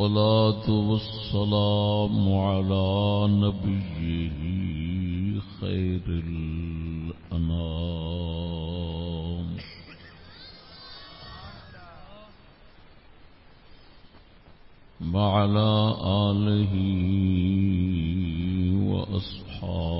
والصلاة والسلام على نبيه خير الأنام. وعلى آله وأصحابه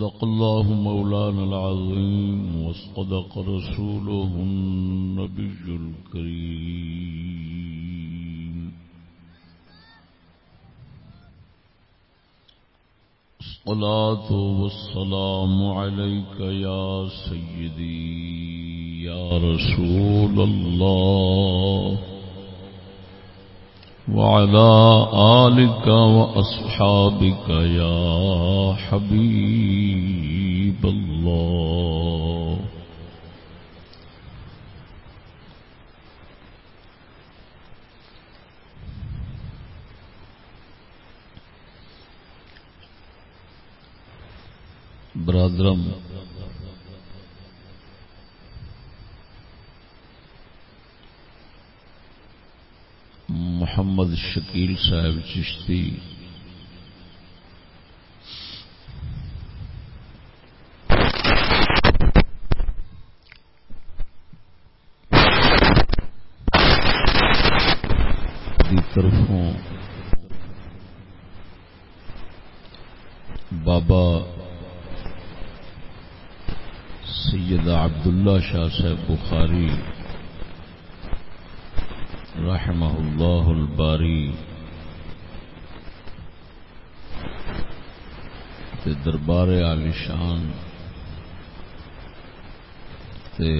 صدق الله مولانا العظيم وصدق رسوله النبي الكريم. الصلاة والسلام عليك يا سيدي، يا رسول الله. وعلى آلك وأصحابك يا حبيب الله. برادرم محمد شکیل صاحب چشتی۔ طرفوں بابا سید عبداللہ شاہ صاحب بخاری۔ رحمہ اللہ الباری تے دربار عالی شان تے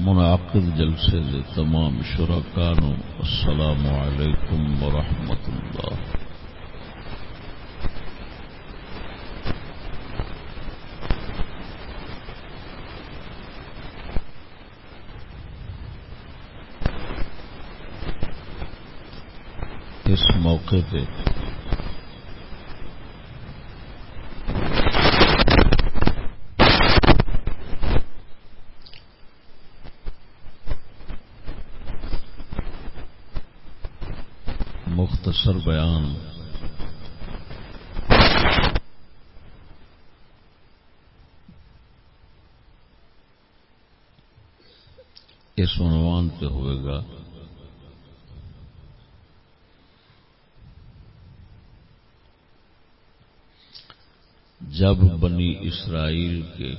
منعقد جلسے دے تمام شرکانو السلام علیکم ورحمۃ اللہ اس موقع پہ۔ مختصر بیان۔ اس عنوان پہ ہوئے گا۔ جب بنی اسرائیل کے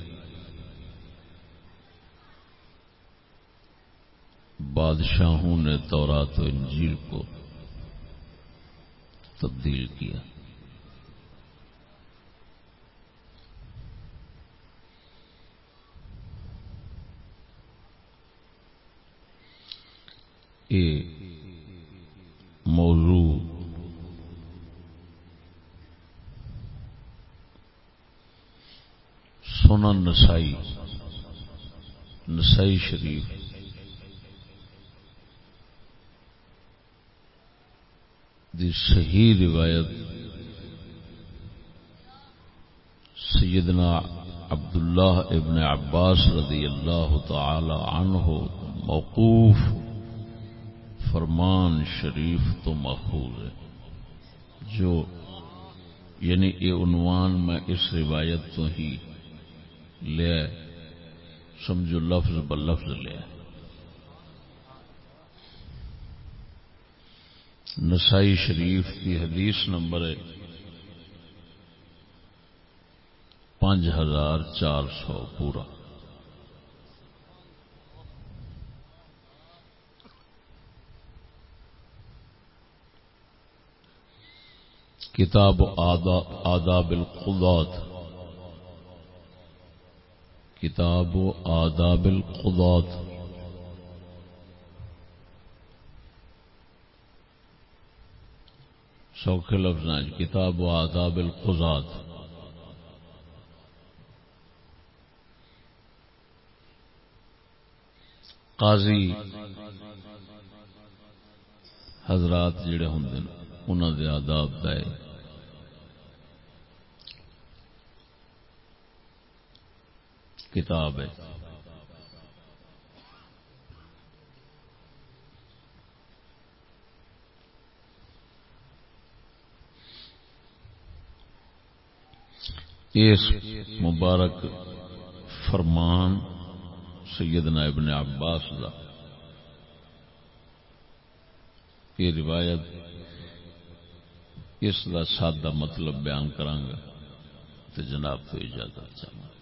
بادشاہوں نے تورات و انجیل کو تبدیل کیا۔ یہ موضوع سنن نسائی نسائی شریف۔ دی صحیح روایت سیدنا عبداللہ ابن عباس رضی اللہ تعالی عنہ موقوف فرمان شریف تو ماخوذ ہے۔ جو یعنی یہ عنوان میں اس روایت تو ہی لیا سمجھو لفظ ب لفظ لیا نسائی شریف کی حدیث نمبر ہے پانچ ہزار چار سو پورا۔ کتاب آداب القضات کتاب آداب القضات سوکھے لفظ کتاب و آداب القضات قاضی حضرات جڑے ہوں انہوں دے آداب دے۔ کتاب ہے۔ اس مبارک فرمان سیدنا ابن عباس دا۔ یہ روایت اس کا سادہ مطلب بیان کرانگا تو جناب تو اجازت چاہوں۔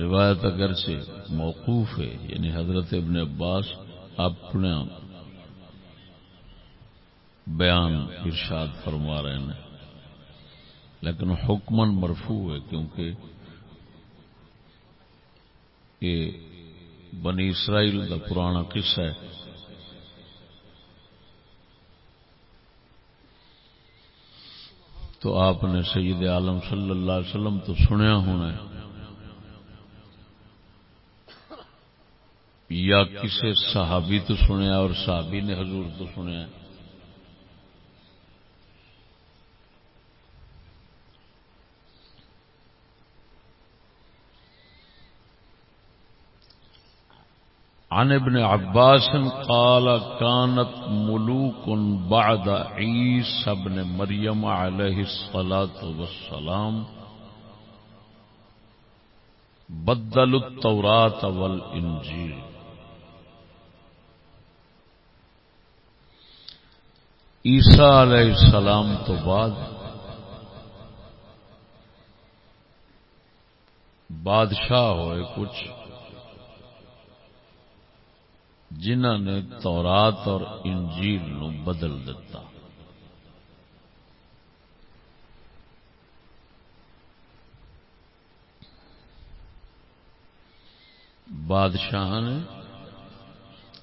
روایت اگرچہ موقوف ہے یعنی حضرت ابن عباس اپنے بیان ارشاد فرما رہے ہیں۔ لیکن حکمن مرفوع ہے کیونکہ یہ بنی اسرائیل کا پرانا قصہ ہے۔ تو آپ نے سید عالم صلی اللہ علیہ وسلم تو سنیا ہونا ہے۔ یا کسی صحابی تو سنیا اور صحابی نے حضور تو سنیا؟ عن ابن عباس قال كانت ملوك بعد عيسى ابن مريم عليه الصلاة والسلام بدلوا التوراة والإنجيل. عیسا علیہ السلام تو بعد بادشاہ ہوئے کچھ جنہ نے تورات اور انجیل نو بدل دیتا۔ بادشاہ نے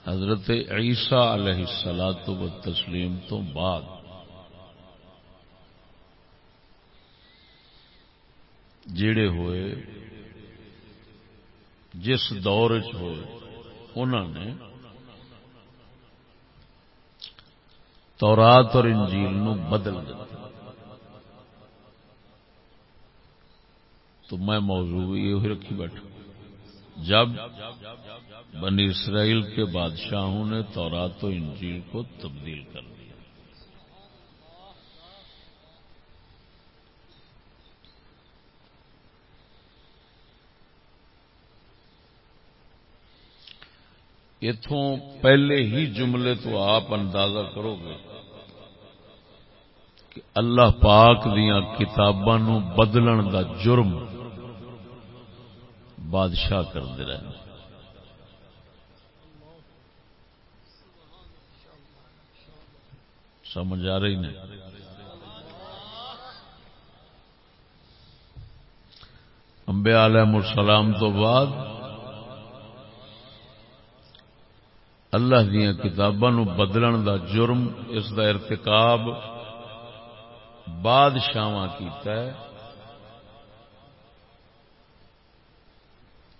حضرت عیسیٰ علیہ السلاط و تسلیم تو بعد۔ جڑے ہوئے، جس دور چ ہوئے انہوں نے تورات اور انجیل نو بدل دیا تو میں موضوع یہ رکھی بیٹھا۔ جب بنی اسرائیل کے بادشاہوں نے تورات و انجیل کو تبدیل کر دیا۔ اتوں پہلے ہی جملے تو آپ اندازہ کرو گے کہ اللہ پاک دیا کتاباں بدلن دا جرم بادشاہ کرتے رہے سمجھ آ رہی نہیں؟ امبیا علیہ السلام تو بعد اللہ دیا کتاباں بدلن دا جرم، اس دا ارتکاب بادشاہ کیتا ہے۔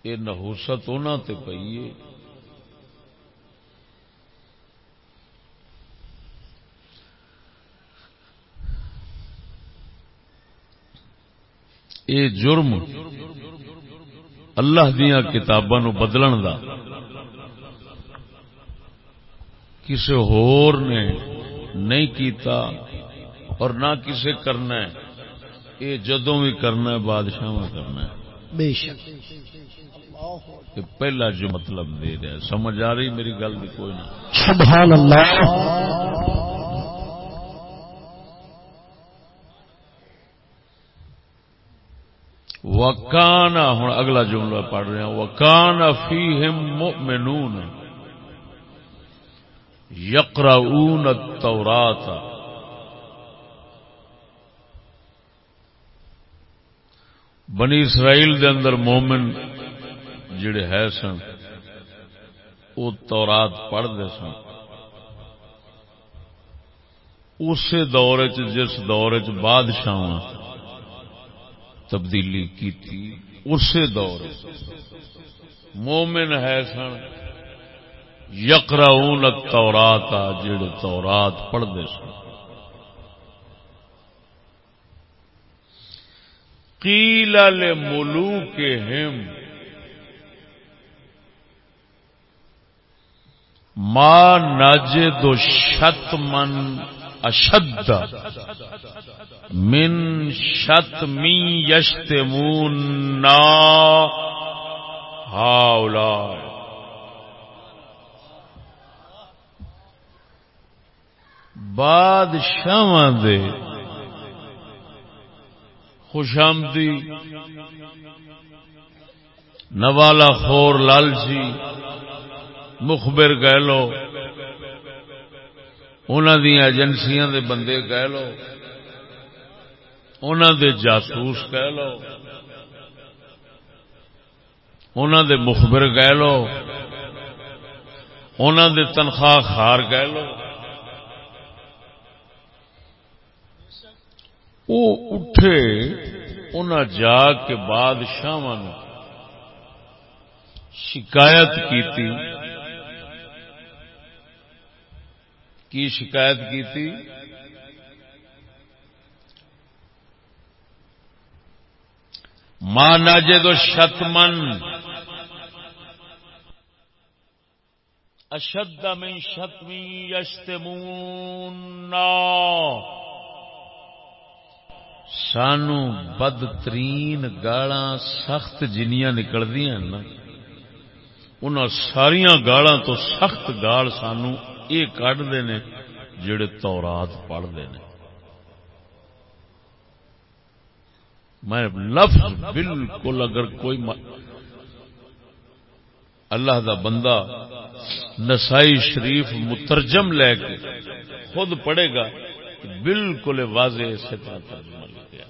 یہ نہوست انہوں تے پی ہے۔ یہ جرم اللہ دیا کتاباں بدلن دا کسی ہور نے نہیں کیتا اور نہ کسے کرنا ہے۔ یہ جدوں بھی کرنا ہے بادشاہ کرنا ہے۔ بے شک۔ کہ پہلا جو مطلب دے رہا سمجھ آ رہی میری گل بھی کوئی نہیں سبحان اللہ۔ وکان ہوں اگلا جملہ پڑھ رہے ہیں۔ وکان فیہم مؤمنون۔ یقرؤون التورات بنی اسرائیل دے اندر مومن جڑے ہے سن، وہ تورات پڑھتے سن۔ اسی دور چ جس دور چ بادشاہ تبدیلی کی اسی دور مومن ہے سن یقراؤن تورات جڑے تورات پڑھتے سن۔ قیل لملوکہم ما نجد شتمن اشد من شتمی یشتمون نا ہاؤلائے بادشاہ دے خوش آمدی نوالا خور لالچی مخبر کہہ لو۔ انہوں دیا ایجنسیاں دے بندے کہہ لو۔ انہوں دے جاسوس کہہ لو۔ انہوں دے مخبر کہہ لو۔ انہوں دے تنخواہ خار کہہ لو۔ وہ اٹھے انہیں جا کے بادشاہ شکایت کی تھی کی شکایت کی تھی؟ ماں ناجے تو شتمن۔ اشد من شتمی یشتمون۔ سانو بدترین گالا سخت جنیاں نکلدیا نا۔ ان ساریا گالا تو سخت گال سانو یہ کھتے ہیں جڑے تورات پڑھتے ہیں میں لفظ بالکل اگر کوئی اللہ دا بندہ نسائی شریف مترجم لے کے خود پڑھے گا، بالکل واضح اسی طرح ترجمہ لکھا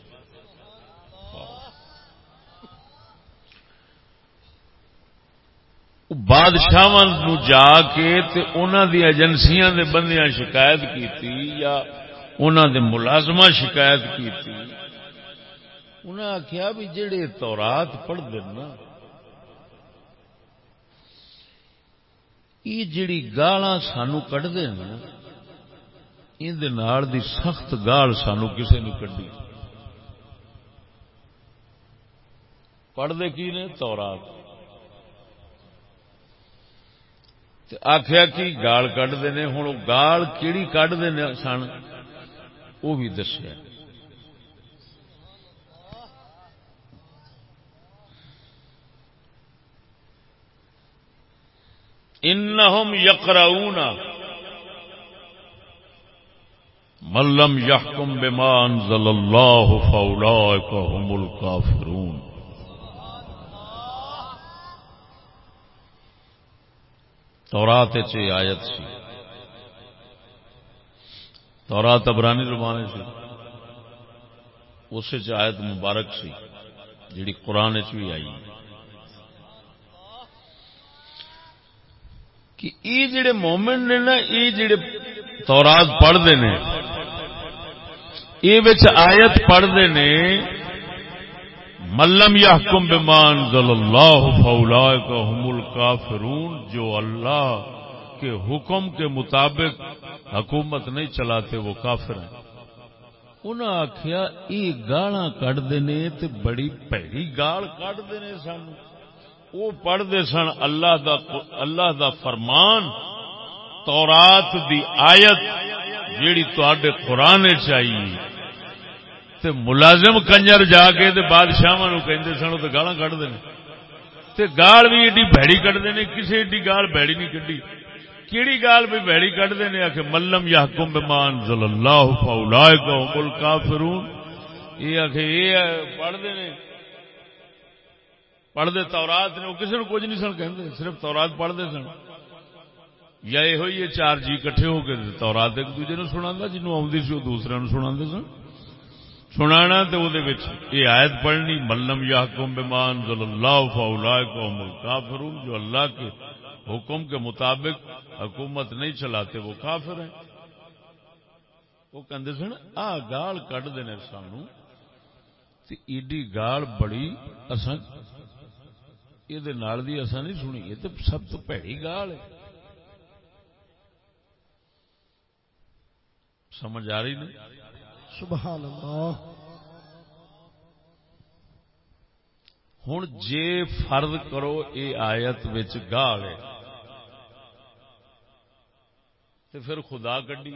بادشاہ جا کے انہوں دی ایجنسیاں دے بندیاں شکایت کی یا انہوں دے ملازمہ شکایت کی انہیں آخیا بھی جڑے تورات پڑھ دینا یہ جڑی گالاں سانو کٹتے ہیں دی سخت گال سانو کسی نے کڈی۔ پڑھتے کی نے؟ تورات۔ آخیا کی گال کھتے ہیں ہوں گال کہڑی کھتے ہیں سن وہ بھی دسیا انہم یقرؤون ملم یحکم بما انزل اللہ فاولئک هم الکافرون تورات چ آیت سی۔ تورات ابرانی زبان سی۔ اس آیت مبارک سی، جیڑی قرآن چ بھی آئی۔ کہ یہ جڑے مومن نے نا یہ جڑے تورات پڑھتے ہیں یہ آیت پڑھتے ہیں ملم یا حکم بمان ضل اللہ فولا هم الکافرون جو اللہ کے حکم کے مطابق حکومت نہیں چلاتے، وہ کافر ہیں۔ انہاں آخیا یہ گالا کھتے ہیں بڑی پیڑی گال کھتے ہیں سانو۔ وہ پڑھتے سن اللہ دا اللہ دا فرمان، تورات دی آیت، جیڑی تے قرآن چاہیے تے ملازم کنجر جا کے بادشاہ کہ سن وہ گالا کھڑتے ہیں گال بھی ایڈی بھڑی کٹتے ہیں کسی ایڈی گال بھڑی نہیں کھی کیڑی گال بھی بھڑی کٹتے ہیں آخ ملم یا حکم بمان ضل اللہ فولا کافرون یہ آخ یہ پڑھتے ہیں پڑھتے تورات نے وہ کسی نے کچھ نہیں سن کہ صرف تورات پڑھتے سن۔ یا یہ چار جی کٹھے ہو کے تورات ایک دوجے نے سنا جنوب آدھی سی وہ دوسرے سنا سن۔ سنا تو یہ آیت پڑھنی ملم یا حکم بمان ضل اللہ فولا قوم کافرون جو اللہ کے حکم کے مطابق حکومت نہیں چلاتے، وہ کافر ہیں۔ وہ کہتے سن، آ گال کٹ دینے سانو۔ ایڈی گال بڑی اصا یہ اصا نہیں سنی، یہ تو سب تو پیڑی گال ہے۔ سمجھ آ رہی نہیں؟ سبحان اللہ۔ ہوں جے فرض کرو یہ آیت گال ہے تو پھر خدا کڈی۔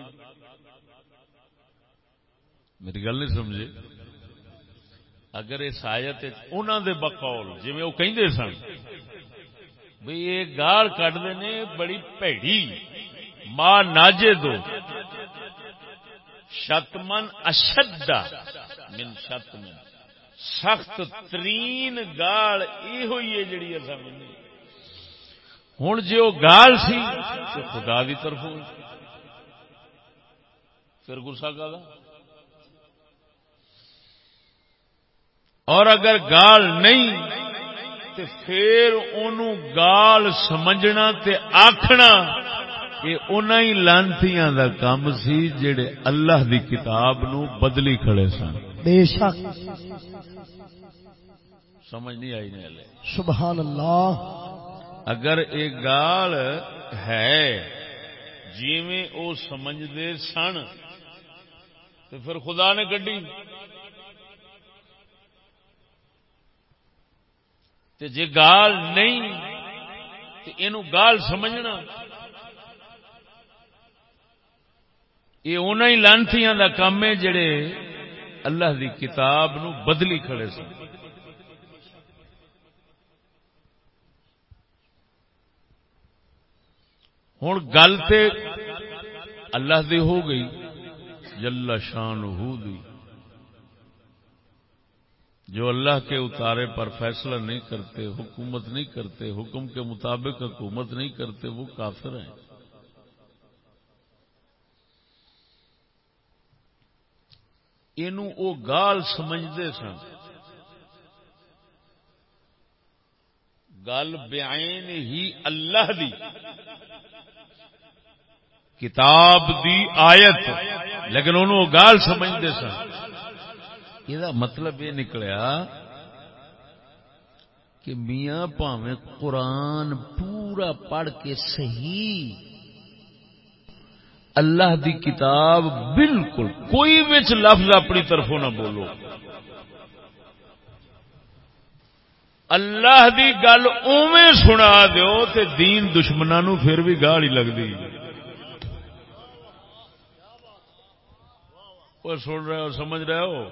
میری گل نہیں سمجھے؟ اگر اس آیت انہوں دے بقول جی وہ کہندے سن، بھئی یہ گال کٹتے نے بڑی پیڑی ماں ناجے دو۔ شتمن اشد من شتمن۔ سخت ترین گال یہ ہوئی ہے جڑی اصا ہوں جی وہ گال سی تو خدا کی طرف پھر گسا کا اور اگر گال نہیں تو پھر ان گال سمجھنا تے آخنا یہ ان لانتیاں دا کام سی جڑے اللہ دی کتاب نو بدلی کھڑے سن۔ بے شک۔ سمجھ نہیں آئی نہیں سبحان اللہ۔ اگر ایک گال ہے جی میں او سمجھتے سن تو پھر خدا نے گڈی جی گال نہیں تو یہ گال سمجھنا۔ یہ ان لانتیاں دا کام ہے جڑے اللہ دی کتاب نو بدلی کھڑے سن۔ ہوں گل تو اللہ دی ہو گئی، جل شان ہو دی۔ جو اللہ کے اتارے پر فیصلہ نہیں کرتے، حکومت نہیں کرتے، حکم کے مطابق حکومت نہیں کرتے، وہ کافر ہیں۔ او گال سمجھتے سن۔ گل بیائن ہی اللہ دی۔ کتاب دی آیت۔ لیکن انہوں گال سمجھتے سن۔ یہ مطلب یہ نکلیا کہ میاں پاویں قرآن پورا پڑھ کے صحیح اللہ دی کتاب بالکل کوئی بچ لفظ اپنی طرفوں نہ بولو۔ اللہ دی گل اویں سنا دیو تے دین دشمنوں پھر بھی گالی لگتی سن رہے ہو، سمجھ رہے ہو؟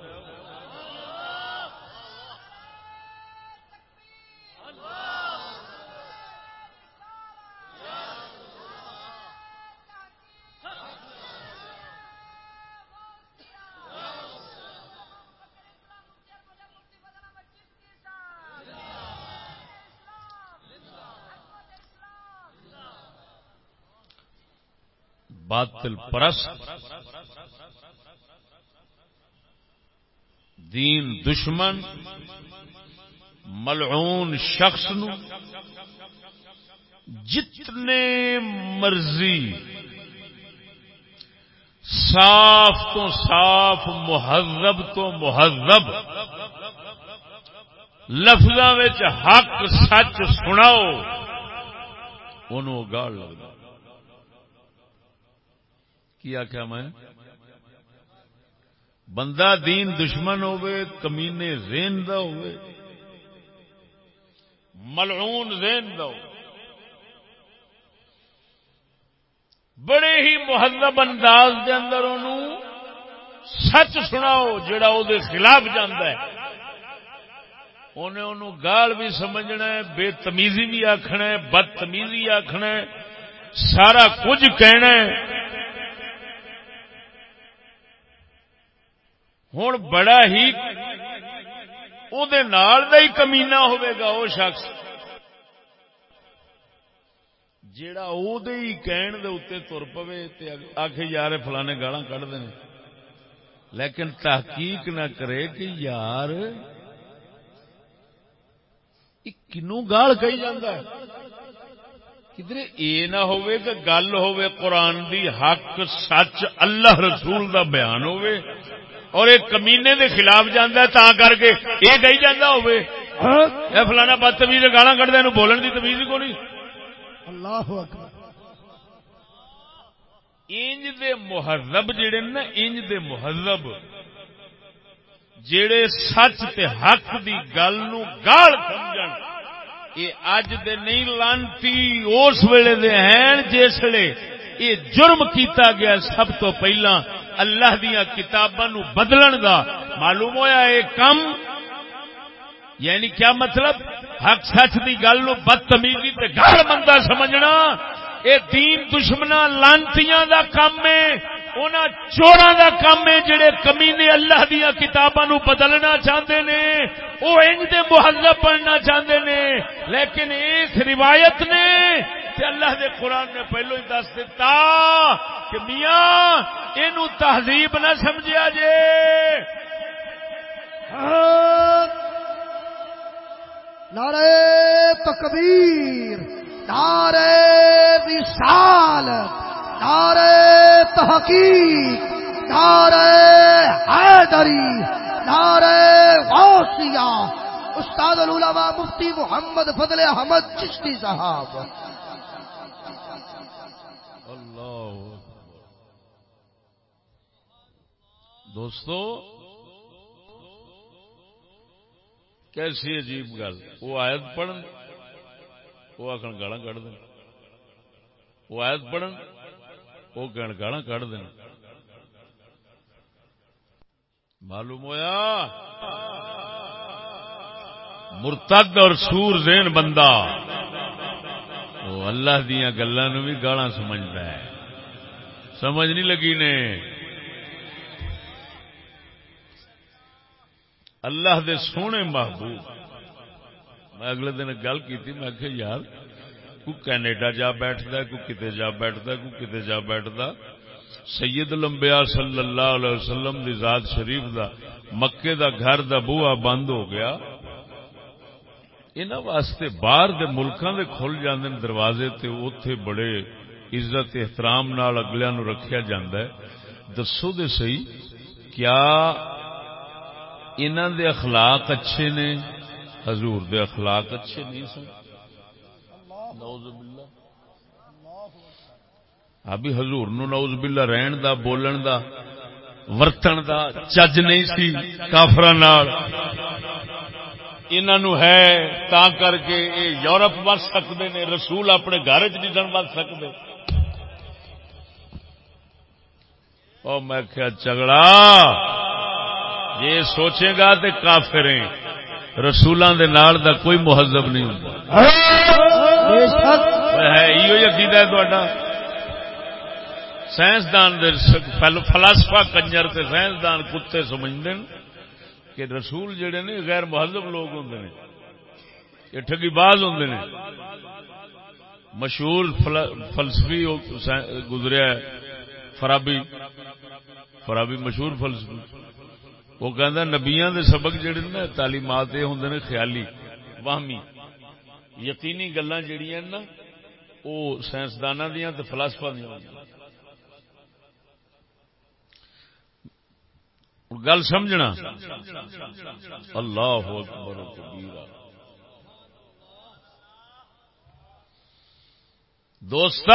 باطل پرست، دین دشمن، ملعون شخص نو، جتنے مرضی صاف تو صاف، مہذب تو مہذب لفظوں حق سچ سناؤ، انہوں گاڑ لگتا کی آخیا میں؟ بندہ دین دشمن ہوئے کمینے زین دا ہوئے ملعون زین دا ہو بڑے ہی مہذب انداز دے اندر انہوں سچ سناؤ جڑا او دے خلاف جاندہ ہے۔ انہیں انہوں گال بھی سمجھنا ہے، بے تمیزی بھی آکھنا ہے بد تمیزی آکھنا ہے، سارا کچھ کہنا ہے۔ ہوں بڑا ہی او دے نال دا ہی کمینا ہوئے گا وہ شخص۔ جیڑا او دے ہی کہن دے اتے تر پوے تے یار فلانے گالاں کڈ دے لیکن تحقیق نہ کرے کہ یار کنو گال کہی جاندہ ہے۔ کدھر اے نہ ہوئے کہ گل ہوئے قرآن دی حق سچ اللہ رسول دا بیان ہوئے۔ اور ایک کمینے دے خلاف جاندہ ہے تاں کر کے اے کہی جاندہ ہوئے اے فلانا بدتمیز گالاں کٹ دے بولن دی تمیز کو نہیں اللہ اکبر۔ انج دے مہذب جڑے نا انج دے مہذب جڑے سچ تے حق دی گل نو گال سمجھن یہ اج دے نہیں لانتی اس ویلے دے ہیں جسے یہ جرم کیتا گیا سب تو پہلا۔ اللہ دیا کتاباں بدلن دا معلوم ہویا یہ کم؟ یعنی کیا مطلب؟ حق سچ دی گل نو بدتمیزی تے گال بندہ سمجھنا؟ اے دین دشمنا لانتیاں دا کام ہے، انہاں چوراں دا کام ہے جڑے کمینے اللہ دیا کتاباں نو بدلنا چاہندے نے۔ او انج دے مہذب بننا چاہندے نے۔ لیکن اس روایت نے تے اللہ دے قرآن نے پہلو ہی دس دیتا کہ میاں، اینو تہذیب نہ سمجھیا جے۔ ہاں۔ نعرہ تکبیر، نعرہ رسالت نعرہ تحقیق، نعرہ حیدری، نعرہ غوثیہ۔ استاد العلماء مفتی محمد فضل احمد چشتی صاحب اللہ دوستو، کیسی عجیب گل۔ وہ آیت پڑھن، وہ آخر گالا کھ دیں وہ آیت پڑھن، وہ کہن گالا کھ دیں معلوم ہویا؟ مرتد اور سور زین بندہ، وہ اللہ دیا گلوں بھی گالا سمجھتا ہے۔ سمجھ نہیں لگی نے؟ اللہ دے سونے محبوب۔ میں اگلے دن گل کی میں کہ یار، کو کینیڈا جا بیٹھتا کو کتے جا بیٹھتا کو کتے جا بیٹھتا سید لمبیا صلی اللہ علیہ وسلم دی ذات شریف دا، مکے دا گھر دا بوا بند ہو گیا۔ انہوں واسطے باہر دے ملکاں دے کھل جاندے دروازے تے، اوتھے بڑے عزت، احترام نال اگلیاں نو رکھیا جاندا ہے۔ دسو دے صحیح، کیا انہوں دے اخلاق اچھے نے؟ حضور دے اخلاق اچھے نہیں سن؟ نوز باللہ ابھی حضور نو نوز باللہ رہن دا، بولن دا، ورتن دا چج نہیں سی کافر انہوں ہے تا کر کے اے یورپ بچ سکتے نے، رسول اپنے گھر چ نہیں سن بچ سکتے او میں کیا جھگڑا یہ سوچے گا تو کافر رسولوں دے نال دا کوئی مہذب نہیں ہوتا ہے یہ عقیدہ ہے تا سائنسدان فلاسفا کنجر تے سائنسدان کتے سمجھتے ہیں کہ رسول جڑے نے غیر مہذب لوگ ہوں نے۔ یہ ٹھگی باز ہوں نے۔ مشہور فلسفی گزریا ہے فرابی فرابی مشہور فلسفی۔ وہ کہہ نبیا دے سبق جڑے نا تعلیمات یہ ہوں نے خیالی، واہمی۔ یقینی گلا جہیا نا، وہ سائنسدان دیا تو فلاسفا دیا گل سمجھنا۔ اللہ اکبر دوست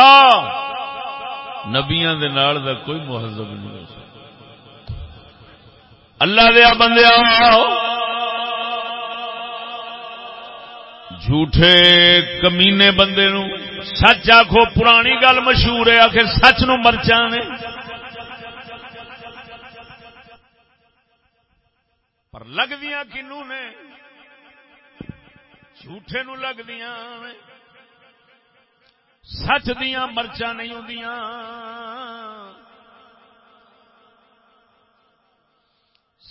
نبیا دا کوئی مہذب نہیں ہو سکتا۔ اللہ دیا بندے جھوٹے کمینے بندے نو سچ آخو پرانی گل مشہور ہے آخر سچ نو مرچا نے۔ پر لگدیاں کنو نے؟ جھوٹے نو لگدیاں سچ دیا مرچا نہیں ہوں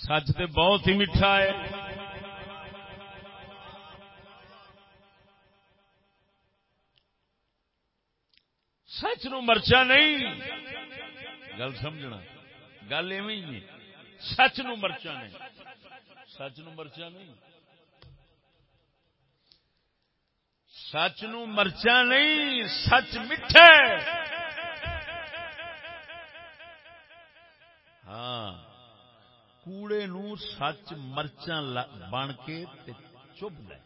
سچ تو بہت ہی میٹھا ہے۔ سچ نو مرچا نہیں۔ گل سمجھنا۔ گل ایو سچ نو مرچا نہیں۔ سچ نو مرچا نہیں۔ سچ نو مرچا نہیں۔ سچ میٹھا ہاں۔ کوڑے نو سچ مرچا بن کے چپ لے۔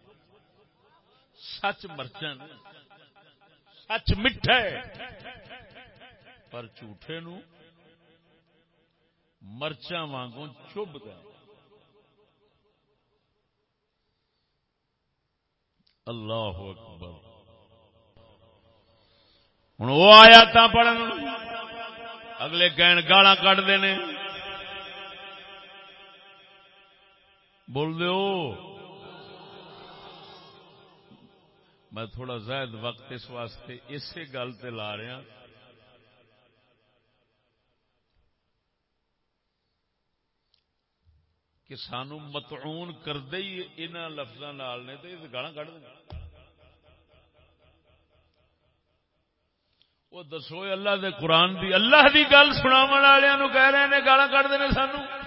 سچ مرچا سچ میٹھا پر جھوٹے نو مرچا وانگوں چب گئے اللہ اکبر۔ ہوں وہ آیا تا پڑھن۔ اگلے کہن گالا کٹتے ہیں بول دو میں تھوڑا زائد وقت اس واسطے اسی گل تے لا رہا۔ کہ سانو متعون کردے ہی انہاں لفظاں نال نے تے گالاں کڈ دیں۔ وہ دسو، اللہ دے قرآن دی، اللہ دی گل سناون والےاں نو کہہ رہے نے گالاں کڈ دے سانو۔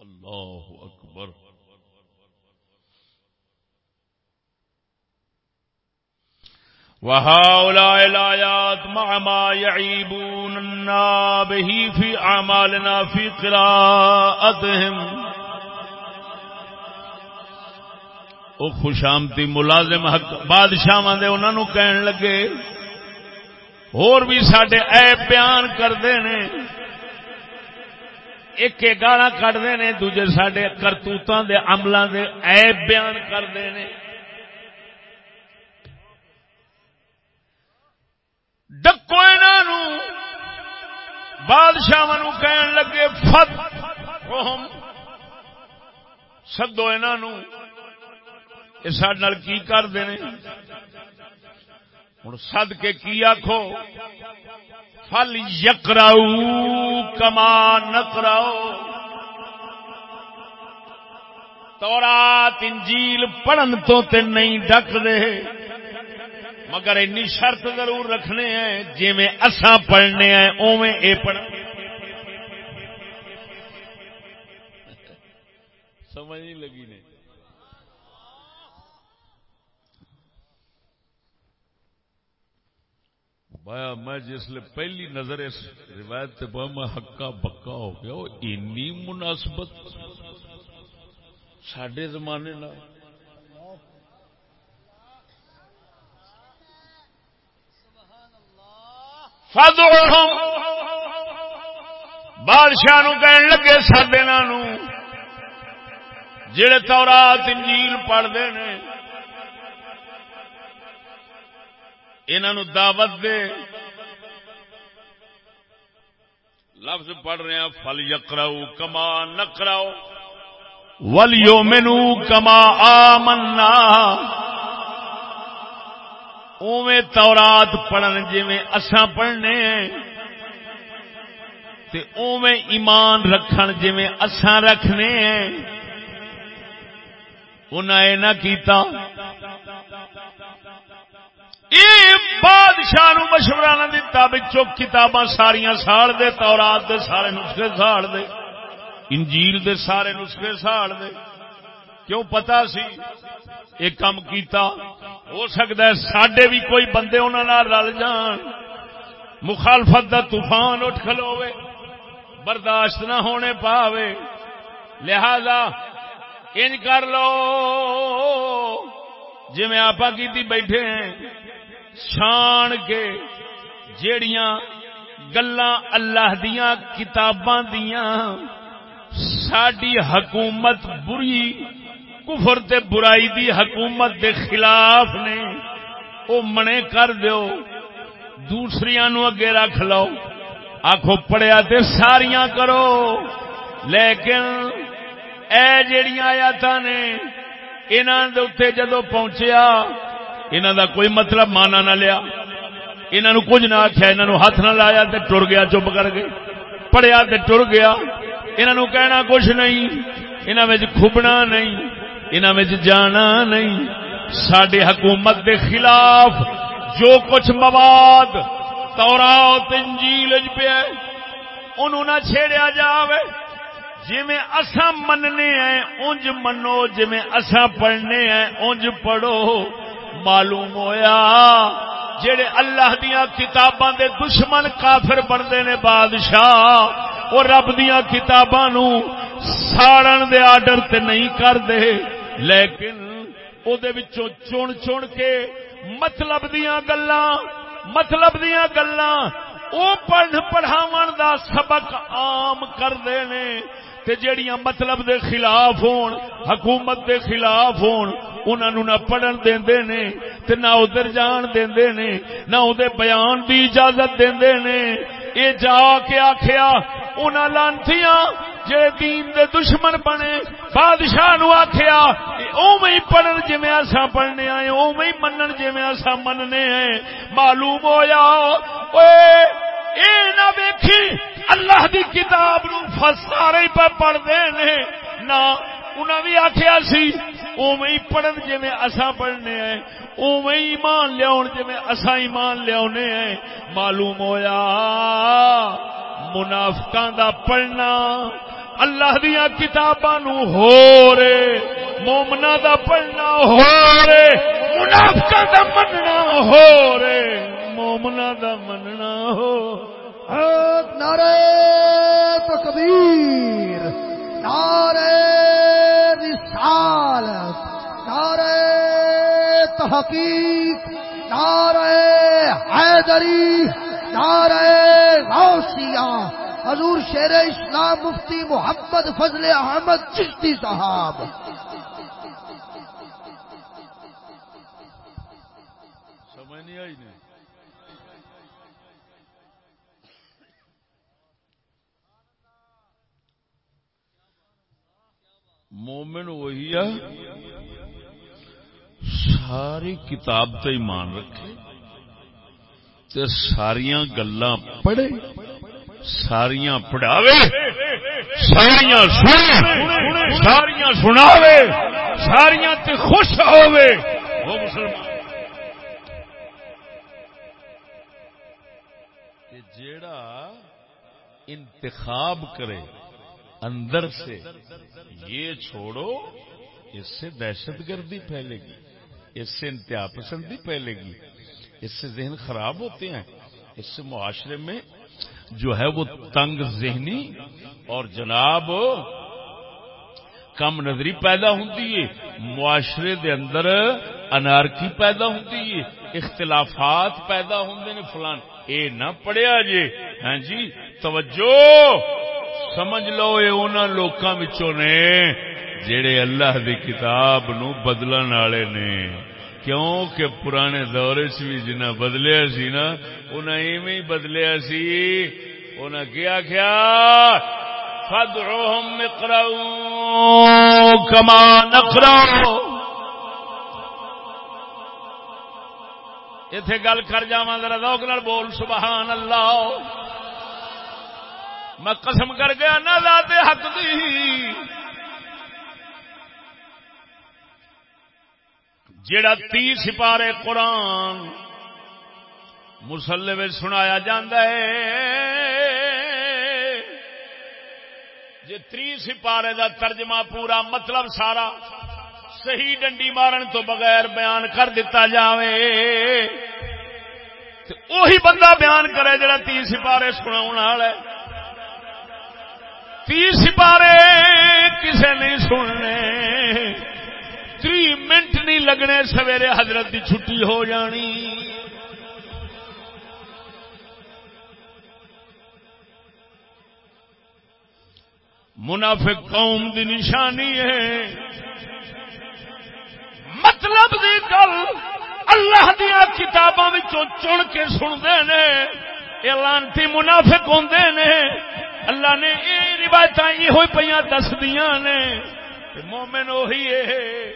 اللہ اکبر وهؤلاء الآيات مع ما يعيبوننا به في أعمالنا في قراءتهم او خوشامتی ملازم حق بادشاہ دے انہاں نو کہن لگے اور بھی ساڈے عیب بیان کردے نے، ایک گالا کٹتے ہیں دوجے سڈے کرتوتوں کے عملوں کے ایب بیان کرتے ہیں ڈکو بادشاہ کہن لگے، فت سدو یہ سڈ کی کرتے ہیں؟ ہوں سد کے کی آخو فل یکراؤ کما نکراؤ تورات، انجیل پڑھن تو تے نہیں ڈک دے مگر اینی شرط ضرور رکھنے ہیں جی میں اساں پڑھنے ہیں اوے اے پڑھ بایا میں جس لیے پہلی نظر اس روایت تے با میں حقا بکا ہو گیا، وہ اینی مناسبت۔ ساڈے زمانے نہ بادشاہ نو کہن لگے سڈے نو۔ جڑے تورات، انجیل پڑھتے ہیں انہوں دعوت دے۔ لفظ پڑھ رہے ہیں، فل یکراؤ کما نکراؤ ولیو مینو کما آ منا اوے تورات پڑھن جی اساں پڑھنے تے اوے ایمان رکھن جی اساں رکھنے انہیں نہ کیتا۔ بادشاہ نو مشورہ نہ دتا بچوں کتاباں ساریاں ساڑ دے، تورات دے سارے نسخے ساڑ دے، انجیل دے سارے نسخے ساڑ دے۔ کیوں پتا سی؟ ایک کام کیتا، ہو سکتا ہے سڈے بھی کوئی بندے انہوں رل جان۔ مخالفت دا طوفان اٹھ کھلوے برداشت نہ ہونے پاوے۔ لہذا ان کر لو۔ جی آپ کی بیٹھے ہیں چھان کے جیڑیاں گلا اللہ دیا کتاباں دیا ساری حکومت بری، کفر تے برائی دی حکومت دے خلاف نے، او منے کر دیو، دوسریاں نو اگے رکھ لو۔ آخو پڑیا تے ساریاں کرو، لیکن اے جیڑیاں آیات نے انہوں دے اتنے جدو پہنچیا انہوں دا کوئی مطلب مانا نہ لیا۔ انہوں کچھ نہ آخیا انہوں ہاتھ نہ لایا تے ٹر گیا، چپ کر کے پڑیا تے ٹر گیا۔ انہوں کہنا کچھ نہیں۔ انہوں کھبنا نہیں۔ انہوں جانا نہیں۔ ساری حکومت دے خلاف جو کچھ مواد تورات، انجیل پیا انہوں نہ چھیڑیا جاوے۔ جی میں اسا مننے ہیں انج منو۔ جی میں اسا پڑھنے ہیں انج پڑھو۔ معلوم ہویا جڑے اللہ دیا کتاباں دے دشمن کافر بنتے نے بادشاہ، وہ رب دیا کتاباں ساڑن دے آرڈر تے نہیں کر دے لیکن او دے وچوں چن چن کے مطلب دیا گلا مطلب دیا گلا وہ پڑھ پڑھاو دا سبق عام کرتے ہیں تے جیڑیاں مطلب دے خلاف ہون، حکومت دے خلاف ہون، انہاں انہوں نہ پڑھن دیندے نے، تے نہ ادھر جان دیندے نے، نہ ادھر بیان دی اجازت دیندے نے۔ اے جا کے آخیا انہاں لانتیاں جے دین دے دشمن بنے، بادشاہ نو آخیا اوویں پڑھن جی اساں پڑھنے آئے اوویں منن جی اساں مننے ہیں۔ معلوم ہویا اوے اے نہ ویکھی اللہ دی کتاب نو سارے پہ پڑھتے ہیں۔ نہ انہوں بھی آخیا سی اوی پڑھن جی اسا پڑھنے ہیں۔ اوی ایمان لیا جی اسا ایمان لیا ہیں۔ معلوم ہویا منافقاں دا پڑھنا اللہ دیا کتاباں ہو رے مومنا دا پڑھنا ہو رے، منافقاں دا مننا ہو رے مومنا دا مننا ہو نعرے تکبیر نعرے رسالت نعرے تحقیق نعرے حیدری نعرے غوثیہ۔ حضور شیر اسلام مفتی محمد فضل احمد چشتی صاحب سمجھ نہیں آئی نہیں مومن وہی ہے، ساری کتاب تے ایمان رکھے، تے ساریاں گلاں پڑھے، ساریاں پڑھاوے، ساریاں سنے، ساریاں سناوے، ساریاں تے خوش ہووے۔ وہ مسلمان جیڑا انتخاب کرے اندر سے یہ چھوڑو، اس سے دہشت گردی پھیلے گی، اس سے انتہا پسندی پھیلے گی، اس سے ذہن خراب ہوتے ہیں، اس سے معاشرے میں جو ہے وہ تنگ ذہنی اور جناب کم نظری پیدا ہوتی ہے، معاشرے دے اندر انارکی پیدا ہوتی ہے، اختلافات پیدا ہوتے ہیں فلان، اے نہ پڑھیا جی ہاں جی توجہ! سمجھ لو یہ ان لوگوں نے جڑے اللہ دی کتاب نو بدلن والے نے۔ کیوں کہ پرانے دور چ بھی جنہ بدلیا سی نا انہیں ایویں بدلیا سی۔ انہیں کیا کیا فدعوهم اقرأوا كما نقرأ اتے گل کر جا ذرا روک بول، سبحان اللہ۔ میں قسم کر گیا نہ لاتے حق دی۔ جڑا تی سپارے قرآن مسلے میں سنایا جی تری سپارے دا ترجمہ پورا مطلب سارا صحیح ڈنڈی مارن تو بغیر بیان کر دیتا جاوے اوہی بندہ بیان کرے جڑا تی سپارے سنا ہے۔ تی سپارے کسے نہیں سننے؟ تری منٹ نہیں لگنے سویرے حضرت کی چھٹی ہو جانی۔ منافق قوم دی نشانی ہے۔ مطلب دی گل اللہ دیا کتاباں چن کے سنتے ہیں۔ لانتی منافق ہوں نے اللہ نے یہ روایت یہ پہ دس دیا نے مومن وہی ہے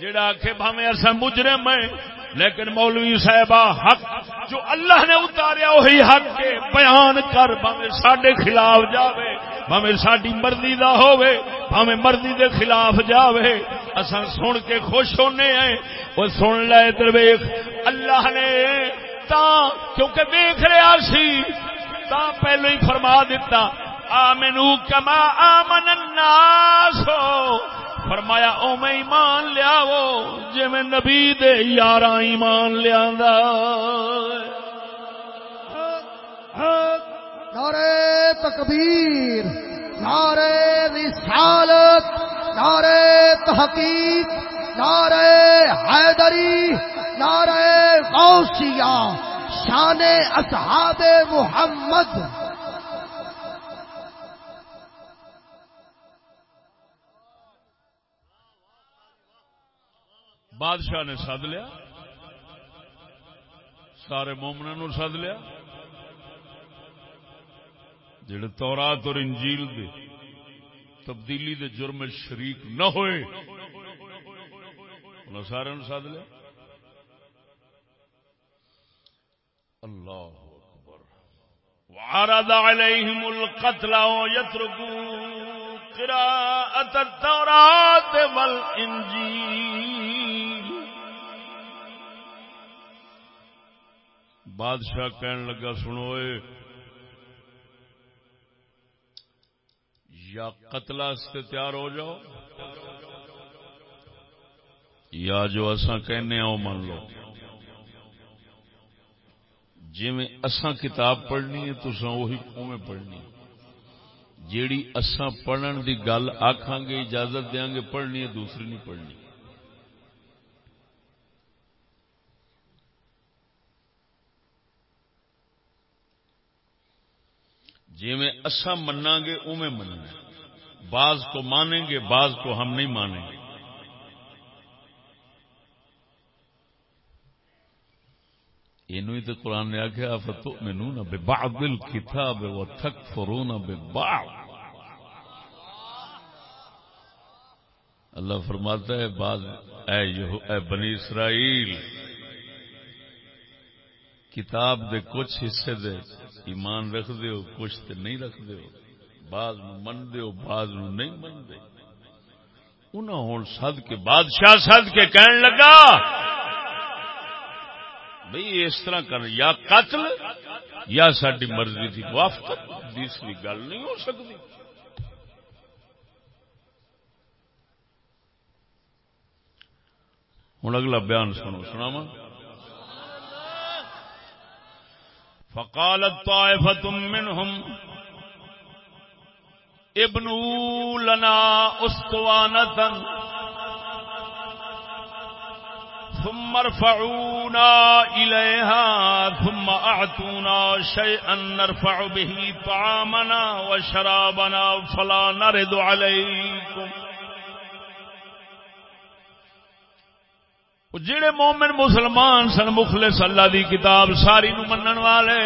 جڑا کہ بھاوے اصا مجرم ہے لیکن مولوی صاحبہ حق جو اللہ نے اتاریا وہی حق کے بیان کر بھاوے سڈے خلاف جاوے بھاوے ساری مرضی دا ہووے بھاوے مرضی دے خلاف جاوے۔ اساں سن کے خوش ہونے ہیں۔ وہ سن لے درویخ اللہ نے تا کیونکہ دیکھ رہا سی تا پہلو ہی فرما دیتا، آمنو کما آمن الناس۔ ہو فرمایا، او میں ایمان لیا وہ جی میں نبی دے یار ایمان لیا نعرے تکبیر نعرے رسالت نعرے تحقیق نعرے حیدری نعرے غوثیہ۔ شان اصحاب محمد۔ بادشاہ نے سد لیا۔ سارے مومنا سد لیا۔ جڑے تورات اور انجیل دے تبدیلی دے جرم شریک نہ ہوئے انہوں سارے سد لیا۔ اللہ اکبر۔ وعرض عليهم القتل ويتركوا قراءة التوراة والإنجيل بادشاہ کہن لگا سنوئے یا قتل سے تیار ہو جاؤ، یا جو اساں کہنے او من لو۔ جی میں اساں کتاب پڑھنی ہے تو وہی اوے پڑھنی جیڑی اساں پڑھن دی گل آکھاں گے، اجازت دیاں گے، پڑھنی ہے، دوسری نہیں پڑھنی۔ جی میں اسا منا گے اوے مننا بعض کو مانیں گے، بعض کو ہم نہیں مانیں گے۔ یہ تو قرآن نے آخیا فتو مینو نہ بے بابل کتاب اللہ فرماتا ہے بعض اے, اے بنی اسرائیل کتاب دے کچھ حصے دے ایمان رکھ دیو کچھ تے نہیں رکھ دیو بعض نو من دیو بعض نو نہیں من دے۔ انہوں ہوں سد کے بادشاہ سد کے کہن لگا بھئی اس طرح کر، یا قتل یا ساری مرضی کی موافقت تیسری گل نہیں ہو سکتی۔ ہوں اگلا بیان سنو سنا فقالت طائفة منهم ابنوا لنا اسطوانة ثم ارفعونا إليها ثم أعطونا شيئا نرفع به طعامنا وشرابنا فلا نرد عليكم. جڑے مومن مسلمان سن، مخلص اللہ دی کتاب ساری نو منن والے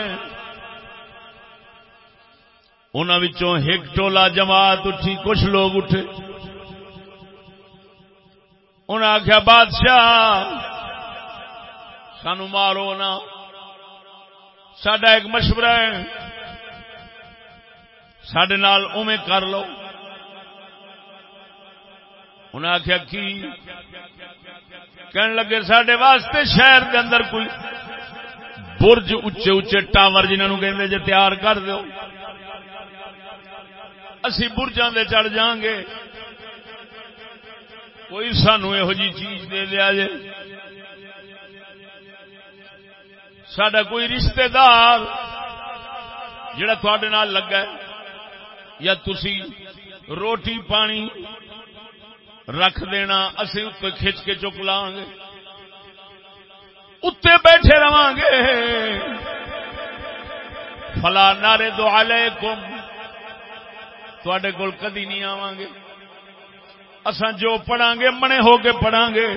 انہوں ایک ٹولا جماعت اٹھی، کچھ لوگ اٹھے۔ انہیں آخیا بادشاہ، سانو مارو نا۔ سڈا ایک مشورہ ہے۔ سڈے نال اوے کر لو۔ انہیں آخیا کی؟ کہنے لگے سڈے واسطے شہر دے اندر کوئی برج اچے اچے ٹاور جنہوں کہ جی تیار کر دو اسی برجاں دے چڑھ جاؤں گے۔ کوئی سانو یہو جی چیز دے دیا جے۔ سڈا کوئی رشتہ دار جڑا تھوڑے نال لگا ہے، یا تسی روٹی پانی رکھ دینا اسی اتنے کھچ کے چک لاں گے۔ اتنے بیٹھے رہا گے۔ فلا نارے دو علیکم۔ تھوڑے کول کدی نہیں آواں گے۔ اسان جو پڑھا گے، منے ہو کے پڑھا گے۔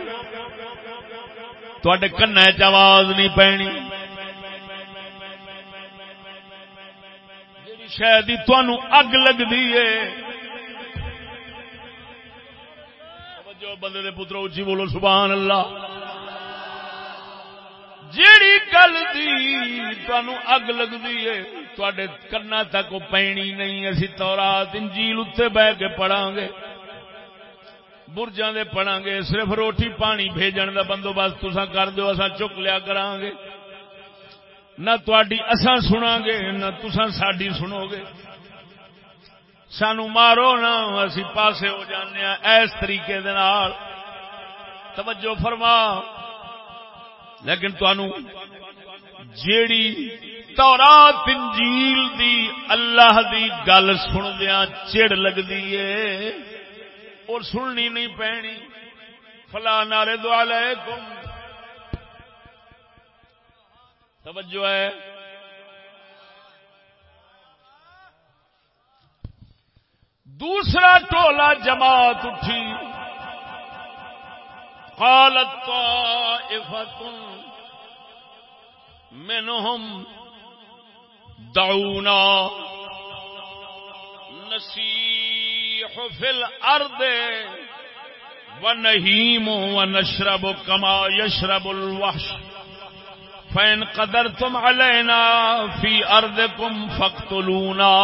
تھوڑے کن آواز نہیں پینی جی شاید اگ لگتی ہے۔ جو بندے دے پترو اچھی بولو، سبحان اللہ۔ جیڑی گل دی تنوع اگ لگتی ہے تے کنا تک وہ پینی نہیں۔ اسی تورات، انجیل اتنے بہ کے پڑھا گے۔ برجاں دے پڑھا گے صرف روٹی پانی بھیجن دا بندوبست تسا کر دو اسا چک لیا کران گے نہ تواڈی اسا سنا گے نہ تسا ساڈی سنو گے سانو مارو نہ، اسی پاسے ہو جانے ہیں اس طریقے دے نال۔ توجہ فرما۔ لیکن تانوں جیڑی تورات، انجیل دی اللہ دی گل سندیاں چڑ لگدی ہے۔ اور سننی نہیں پینی فلا نارے دعا کم توجہ ہے۔ دوسرا ٹولا جماعت اٹھی۔ قالت طائفة منهم دعونا۔ نسيح في الأرض ونهيم ونشرب كما يشرب الوحش. فإن قدرتم علينا في أرضكم فاقتلونا.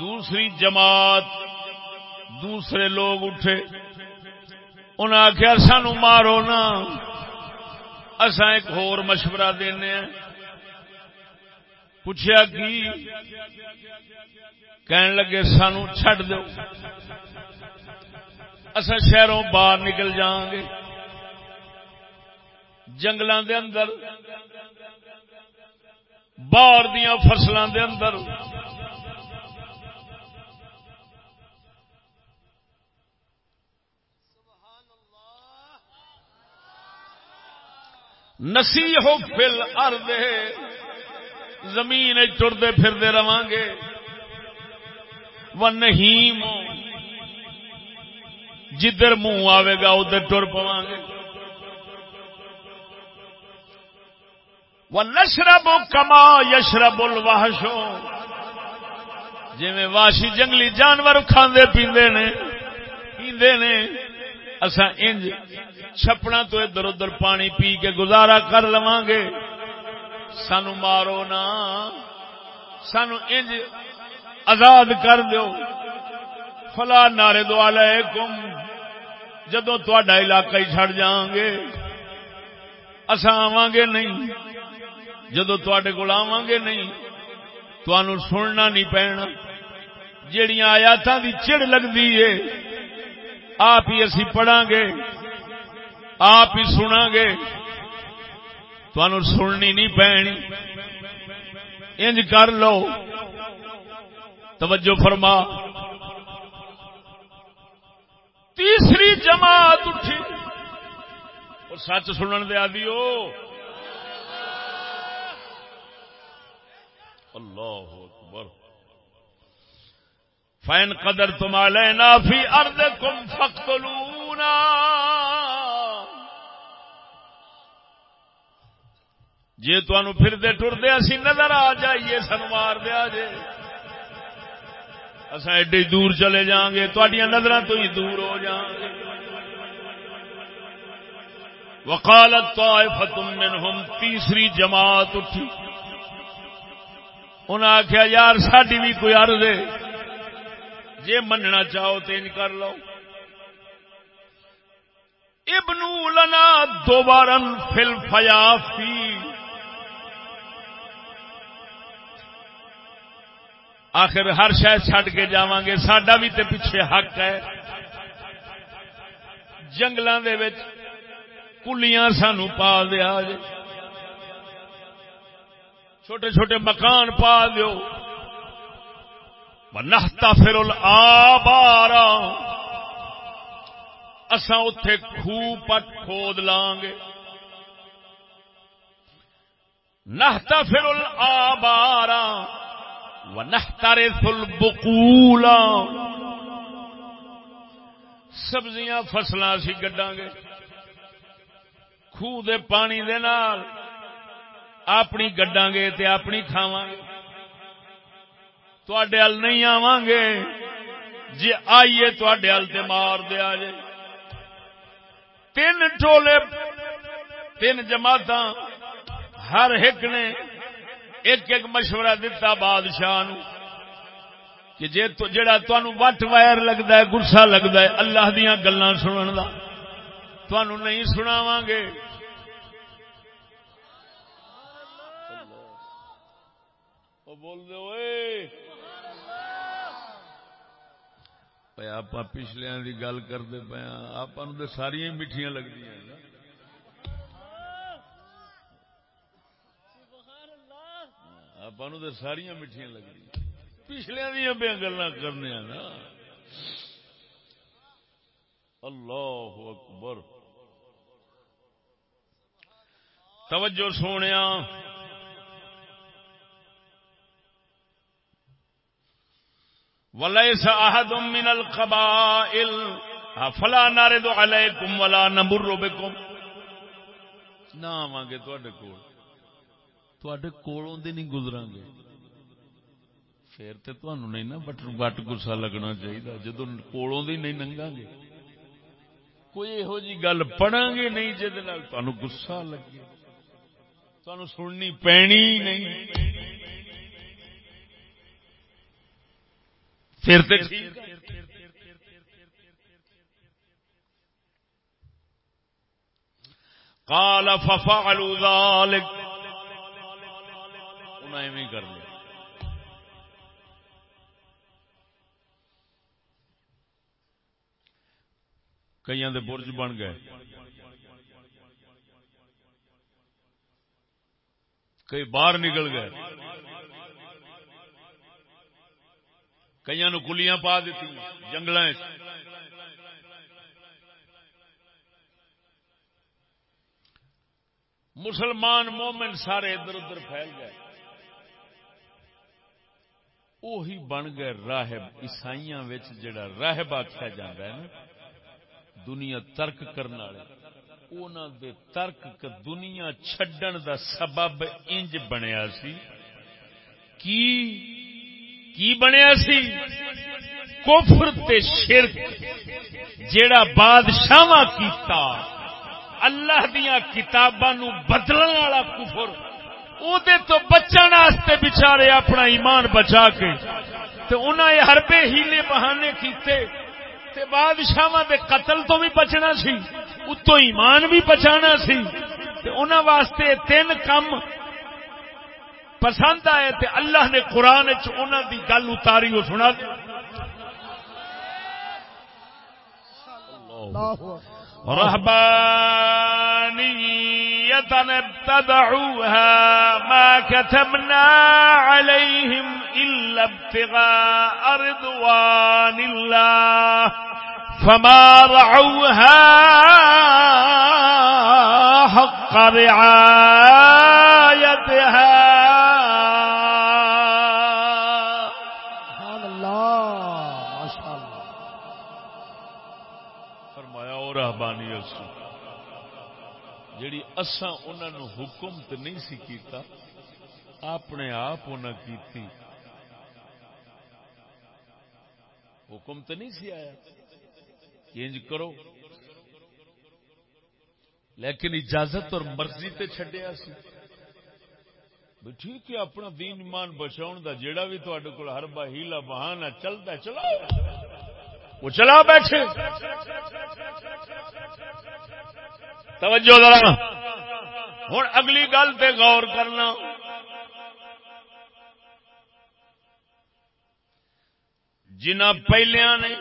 دوسری جماعت دوسرے لوگ اٹھے. انہیں آخیا سانو مارو نا. اصا ایک ہور مشورہ دینے پوچھا کی؟ کہن لگے سانو چھڈ دو۔ اصا شہروں باہر نکل جاؤں گے۔ جنگلوں دے اندر، باہر دیا فصلوں دے اندر۔ نسی ہو فل ارد زمین ٹرتے پھرتے رہا گے۔ و نہیں جدھر منہ آئے گا، ادھر ٹر پوا گے۔ وہ نشرب کما یشرب الوحشو جی واشی جنگلی جانور کھاندے پیندے نے پیندے نے اسا انج چھپنا تو ادھر ادھر پانی پی کے گزارا کر لوا گے۔ سانو مارو نا۔ سانو انج آزاد کر دو فلا نارے دو کم جدو تا علاقہ ہی چڑ جا گے اصا آواں گے نہیں۔ جدو تے کول آواں گے نہیں۔ تو سننا نہیں پینا۔ جیڑیاں آیاتاں دی چڑ لگتی ہے، آپ ہی اسی پڑھا گے آپ ہی سنا گے سننی نہیں پینی۔ انج کر لو۔ توجہ فرما۔ تیسری جماعت اٹھی۔ اور سچ سنن دے آدھی اللہ اکبر۔ فین قدر تم لینا فی ارد کم فخلونا جی تمہوں پھرتے ٹرتے اسی نظر آ جائیے سن مار دیا جے اصا ایڈی دور چلے جاؤں گے تھوڑی نظر تو ہی دور ہو جاؤں گے۔ وکالت طائفة منهم تیسری جماعت اٹھی۔ انہیں آخیا یار ساری بھی کوئی عرض ہے؟ جے مننا چاہو تو ان کر لو۔ ابنو لنا دوبارہ فل فیافی آخر ہر شاید چڈ کے جا گے سڈا بھی تے پیچھے حق ہے۔ جنگلوں کے کلیاں سانو پا دیا جے۔ چھوٹے چھوٹے مکان پا دیو۔ نہتا پھر آبارا اسا اتے خو پٹ کھود لان گے نہتا پھر آبارا و نہتارے سبزیاں فصل اسی گڈاں گے. خوہ دے پانی دے نال اپنی گڈاں گے تے اپنی کھاواں گے. تڈے ال نہیں آواں گے. جی آئیے تڈے ال تے مار دیا جے تین ٹولے تین جماعت ہر ایک نے ایک ایک مشورہ دتا بادشاہ نو کہ جے تو جڑا تانوں وٹ وائر لگدا ہے گسا لگدا ہے، اللہ دیاں گلاں سنن دا۔ تانوں نہیں سناواں گے او بول دے اوئے آپ پچھلے کی گل کرتے پے ہاں، آپ ساریا میٹھیاں لگتی ہیں آپ تو ساریا میٹھیاں لگتی پچھلے دیا پہ گلا کرنے نا۔ اللہ اکبر۔ توجہ سونے وليس احد من القبائل۔ ہاں، فلا نرد عليكم ولا نمر بكم۔ نہ آواں گے تواڈے کول۔ تواڈے کولوں دی نہیں گزراں گے۔ پھر تے تانوں نہیں نا بٹ بٹ گسا لگنا چاہیے جدوں کولوں دی نہیں ننگاں گے۔ کوئی یہو جی گل پڑھاں گے نہیں جے گسا لگے۔ تانوں سننی پینی نہیں۔ قال ففعلوا ذلك۔ انہیں بھی کر لیا۔ کئی دے برج بن گئے۔ کئی باہر نکل گئے۔ کئی نو کلیاں پا دیتی جنگل مسلمان مومن سارے ادھر ادھر پھیل گئے۔ وہی بن گئے راہب عیسائی جڑا راہب آخیا جا ہے نا، دنیا ترک کرنے والے۔ دے ترک دنیا چھڈن دا سبب انج بنیا سی۔ کی؟ کی بنیا سی؟ کفر تے شرک، جیڑا بادشاہ کیتا۔ اللہ دیا کتاباں بدلن والا کفر۔ او دے تو بچن واسطے بچارے اپنا ایمان بچا کے تے انہاں یہ ہربے ہیلے بہانے کیتے تے بادشاہ دے قتل تو بھی بچنا سی اتو ایمان بھی بچانا سی۔ تے انہاں واسطے تین کم پسند آئے تے اللہ نے قرآن دی گل اتاری وہ سنا دی رهبانية ابتدعوها ما كتبنا عليهم إلا ابتغاء رضوان الله فما رعوها حق رعايتها اساں انہاں نو حکم تے نہیں سی کیتا، اپنے آپ انہاں کیتی۔ حکم تے نہیں سی آیا۔ انج کرو۔ لیکن اجازت اور مرضی تے چھڈیا سی۔ ٹھیک ہے، اپنا دین ایمان بچاؤ دا جیڑا بھی تھوڑے کو ہر با ہیلا بہانا چلتا ہے، چلاؤ۔ وہ چلا بیٹھے۔ توجہ ذرا۔ ہوں اگلی گل پہ غور کرنا۔ جنہ پہلیا نے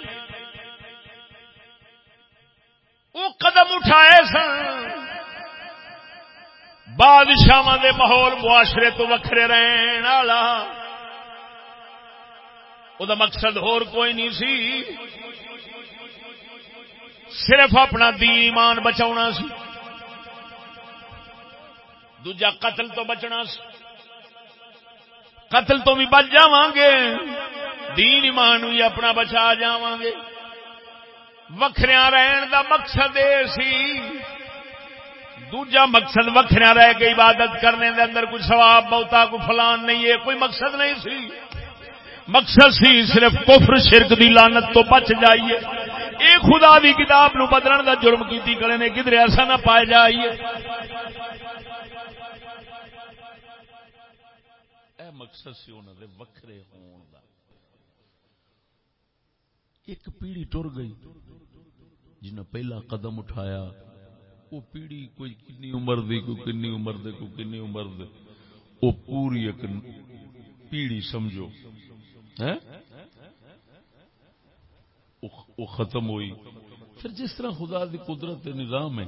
وہ قدم اٹھائے سن بادشاہ دے ماحول معاشرے تو وکھرے رہن والا وہ مقصد ہور کوئی نہیں سی، صرف اپنا دی ایمان بچاؤنا سی۔ دوجا قتل تو بچنا قتل تو بھی بچ جا گے دین ایمان بھی اپنا بچا جا گے وکھریا رہن دا مقصد یہ سی۔ دوجا مقصد وکھریا رہ کے عبادت کرنے دے اندر کوئی سواب بہتا، کوئی فلان نہیں ہے، کوئی مقصد نہیں سی۔ مقصد سی صرف کفر، شرک دی لانت تو بچ جائیے۔ اے خدا دی کتاب نو بدلن دا جرم کیتی کلے نے کدھر ایسا نہ پائے جائیے۔ اے مقصد سی انہوں دے وکھرے ہون دا۔ ایک پیڑھی ٹر گئی جنہیں پہلا قدم اٹھایا، وہ پیڑھی کوئی کنی عمر دی، کوئی کنی عمر دے، کوئی کنی عمر دے۔ وہ پوری ایک پیڑھی سمجھو۔ وہ ختم ہوئی۔ پھر جس طرح خدا دی قدرت نظام ہے،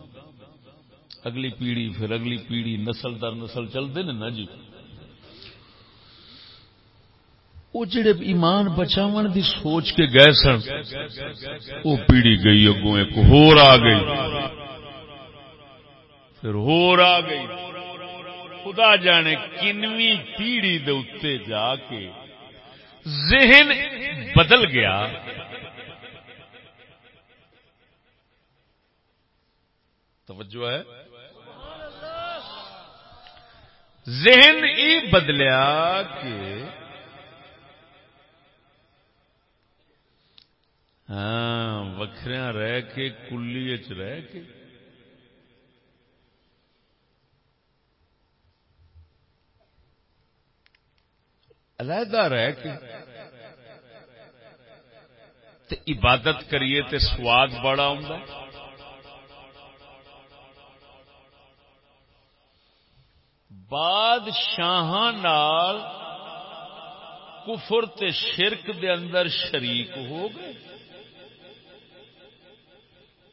اگلی پیڑھی، پھر اگلی پیڑھی نسل در نسل چلتے نا جی؟ وہ جڑے ایمان بچاون دی سوچ کے گئے سن وہ پیڑھی گئی، اگوں ایک ہور آ گئی۔ پھر ہور آ گئی۔ خدا جانے کنویں پیڑھی دے جا کے ذہن بدل گیا۔ توجہ ہے۔ ذہن ای بدلیا کہ ہاں وکھریا رہ کے، کلی چ رہ کے۔ علیحدہ رہ کے۔ تے عبادت کریے تے سواد بڑا ہوں بادشاہ کفر تے شرک دے اندر شریک ہو گئے۔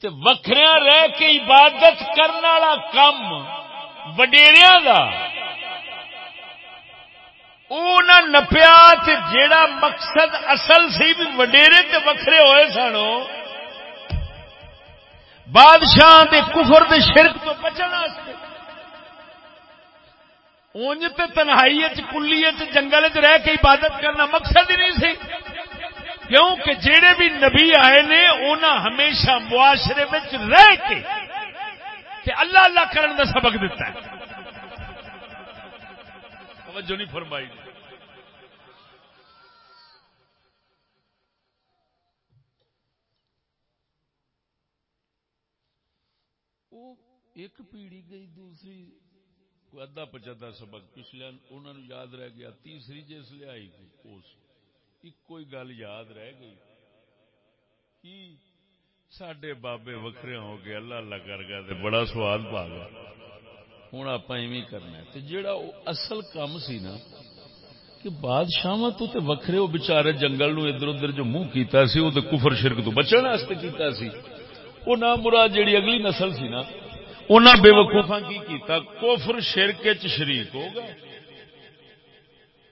تے وکھریا رہ کے عبادت کرنے والا کم وڈیریا کا نپیا جیڑا مقصد اصل سی بھی وڈیرے تے وکھرے ہوئے سن بادشاہ دے کفر دے شرک تو بچنا اونج تے تنہائی کلی جنگل چ رہ کے عبادت کرنا مقصد ہی نہیں سی۔ کیوں کہ جڑے بھی نبی آئے نے انہاں ہمیشہ معاشرے میں رہ کے کہ اللہ اللہ کرن دا سبق دیتا ہے۔ توجہ نہیں فرمائی۔ ایک پیڑھی گئی دوسری، کوئی ادھا پچھا سبق پچھلے انہوں نے یاد رہ گیا، تیسری جس لے آئی اس ایک کوئی گل یاد رہ گئی کی سڈے بابے وکھرے ہو گئے، اللہ اللہ کر گیا تے بڑا سواد پا گیا۔ ہوں آپ کرنا ہے۔ اصل کام سی نا، کہ بادشاہ تو تے وکھرے وہ بچارے جنگل نو ادھر ادھر جو منہ کیتا سی وہ کفر شرک تو بچن واسطے کیتا سی۔ وہ نہ مراد جیڑی اگلی نسل سی نا انہاں بے وقوفا کی کیتا؟ کفر شرک چ شریک ہو گئے۔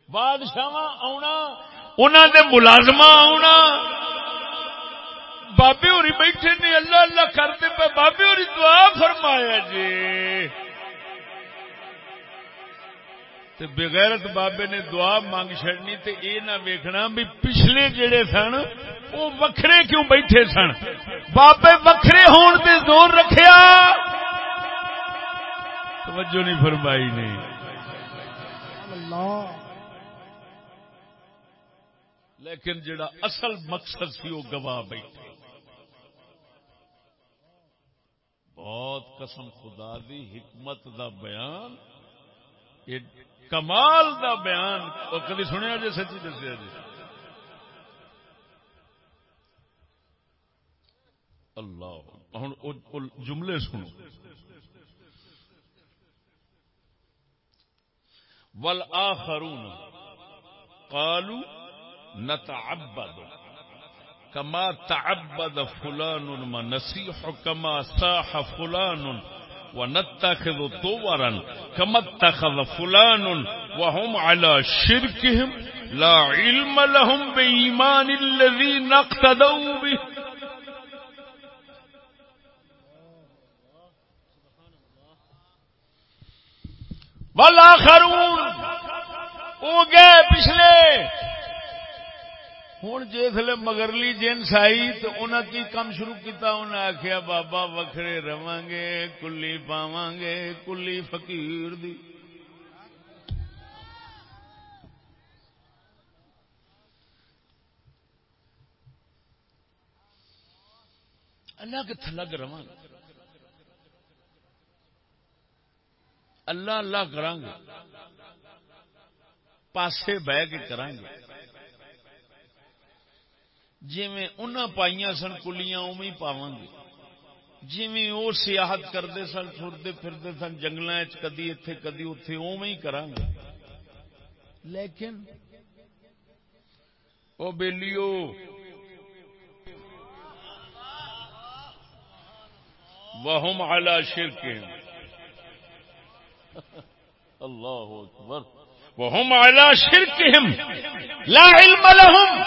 بادشاہ آنا انہوں دے ملازمہ آنا بابے ہوری بیٹھے نے اللہ اللہ کرتے پہ بابے ہوری دعا فرمایا جی۔ تے بغیرت بابے نے دعا مانگ چڑنی تے اے نہ ویکھنا بھی پچھلے جڑے سن وہ وکھرے کیوں بیٹھے سن؟ بابے وکھرے ہون تے زور رکھیا۔ توجہ نہیں فرمائی نہیں اللہ۔ لیکن جڑا اصل مقصد سی وہ گواہ بیٹھے بہت قسم خدا دی حکمت دا بیان کمال دا بیان۔ اور کدی سنیا جی سچی دسیا جی۔ اللہ ہوں جملے سنو۔ ول آخرون قالوا نتعبد. كما تعبد فلان ونسيح كما ساح فلان ونتخذ طورا، كما اتخذ فلان وهم على شركهم. لا علم لهم بإيمان الذين اقتدوا به. والآخرون وہ گئے پچھلے ہوں جسے مگرلی جنس آئی تو انہیں کی کام شروع کیا انہیں آخیا بابا وکھرے رہا گے، کلی پاو گے، کلی فقیر دی۔ الگ تھلگ رواں اللہ اللہ کریں گے پاسے بہ کے کریں گے جی ان پائیا سن، کلیاں اوی پاو گے۔ جی وہ سیاحت کرتے سن ٹرتے پھرتے سن جنگل کدی اتے کدی اتے اوی کریں گے۔ لیکن وہ بیلیو، وہم على شرکہم۔ اللہ اکبر۔ وهم على شركهم لا علم لہم۔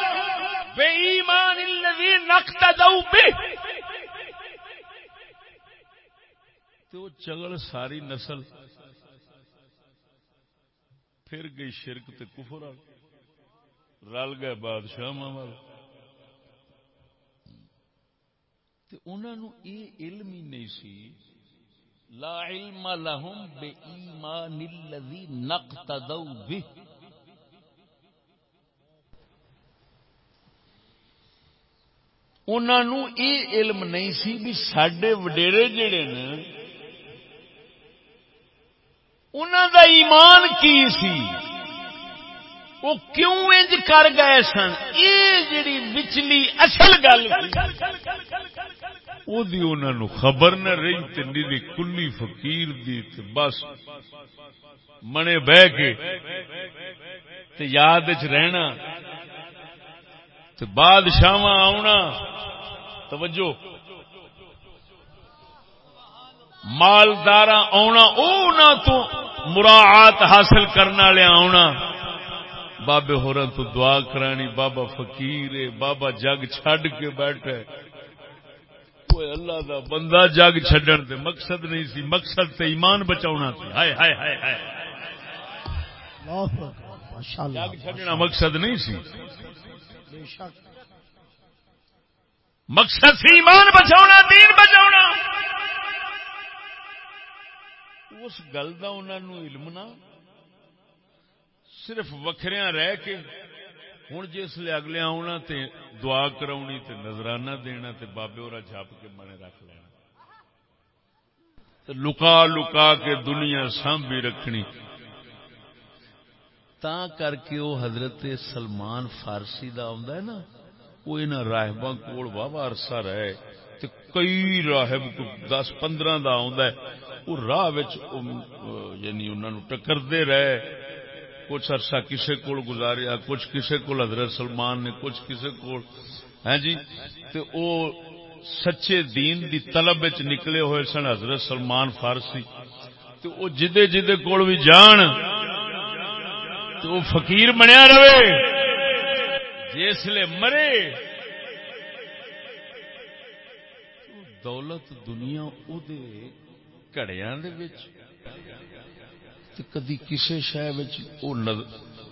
لهم بإيمان الذي نقتدوا به. تو چگل ساری نسل پھر گئی شرک تے کفر رل گئے بادشاہ مال. انہوں یہ علم ہی نہیں سی. لا علم لهم بإيمان الذي نقتدوا به. انہوں یہ علم نہیں سی بھی سڈے وڈیرے جڑے نے انہوں دا ایمان کی سی؟ وہ کیوں انج کر گئے سن؟ یہ جڑی وچلی اصل گل انہوں خبر نہ رہی تھی کلی فقیر دی تے بس منے بہ کے تے یاد چ رہنا۔ تے بادشاہ آنا توجہ۔ مالدار آنا او تو مراعات حاصل کرنے والے آنا بابے ہور تو دعا کرانی بابا فقیر بابا جگ چھڈ کے بیٹھے اللہ دا بندہ جگ چڈن دے مقصد نہیں سی مقصد تے ایمان بچاؤنا سی۔ ہائے ہائے ہائے ہائے۔ جگ چڈنا مقصد نہیں سی۔ مقصد سی ایمان بچاؤنا دین بچاؤنا اس گل کا انہوں علم نہ صرف وکھریاں رہ کے ہوں جس لے اگلے آنا تے دعا کرونی تے نظرانہ دینا تے بابے اور جھپ کے منے رکھ لینا۔ لکا لکا کے دنیا سانبھی رکھنی۔ تا کر کے وہ حضرت سلمان فارسی دا آندا ہے نا، وہ انہاں راہباں کول واہ عرصہ رہے تے کئی راہب دس پندرہ دا آندا ہے۔ وہ راہ وچ یعنی انہاں نو ٹکردے رہے۔ کچھ عرصہ کسے کول گزاریا، کچھ کسے کول حضرت سلمان نے، کچھ کسے کول۔ ہیں جی؟ تے او سچے دین دی طلب وچ نکلے ہوئے سن حضرت سلمان فارسی۔ تے او جدے جدے کول بھی جان تے او فقیر بنیا رہے۔ جس لے مرے۔ دولت دنیا او دے کڑیاں دے وچ۔ کدی کسی شہ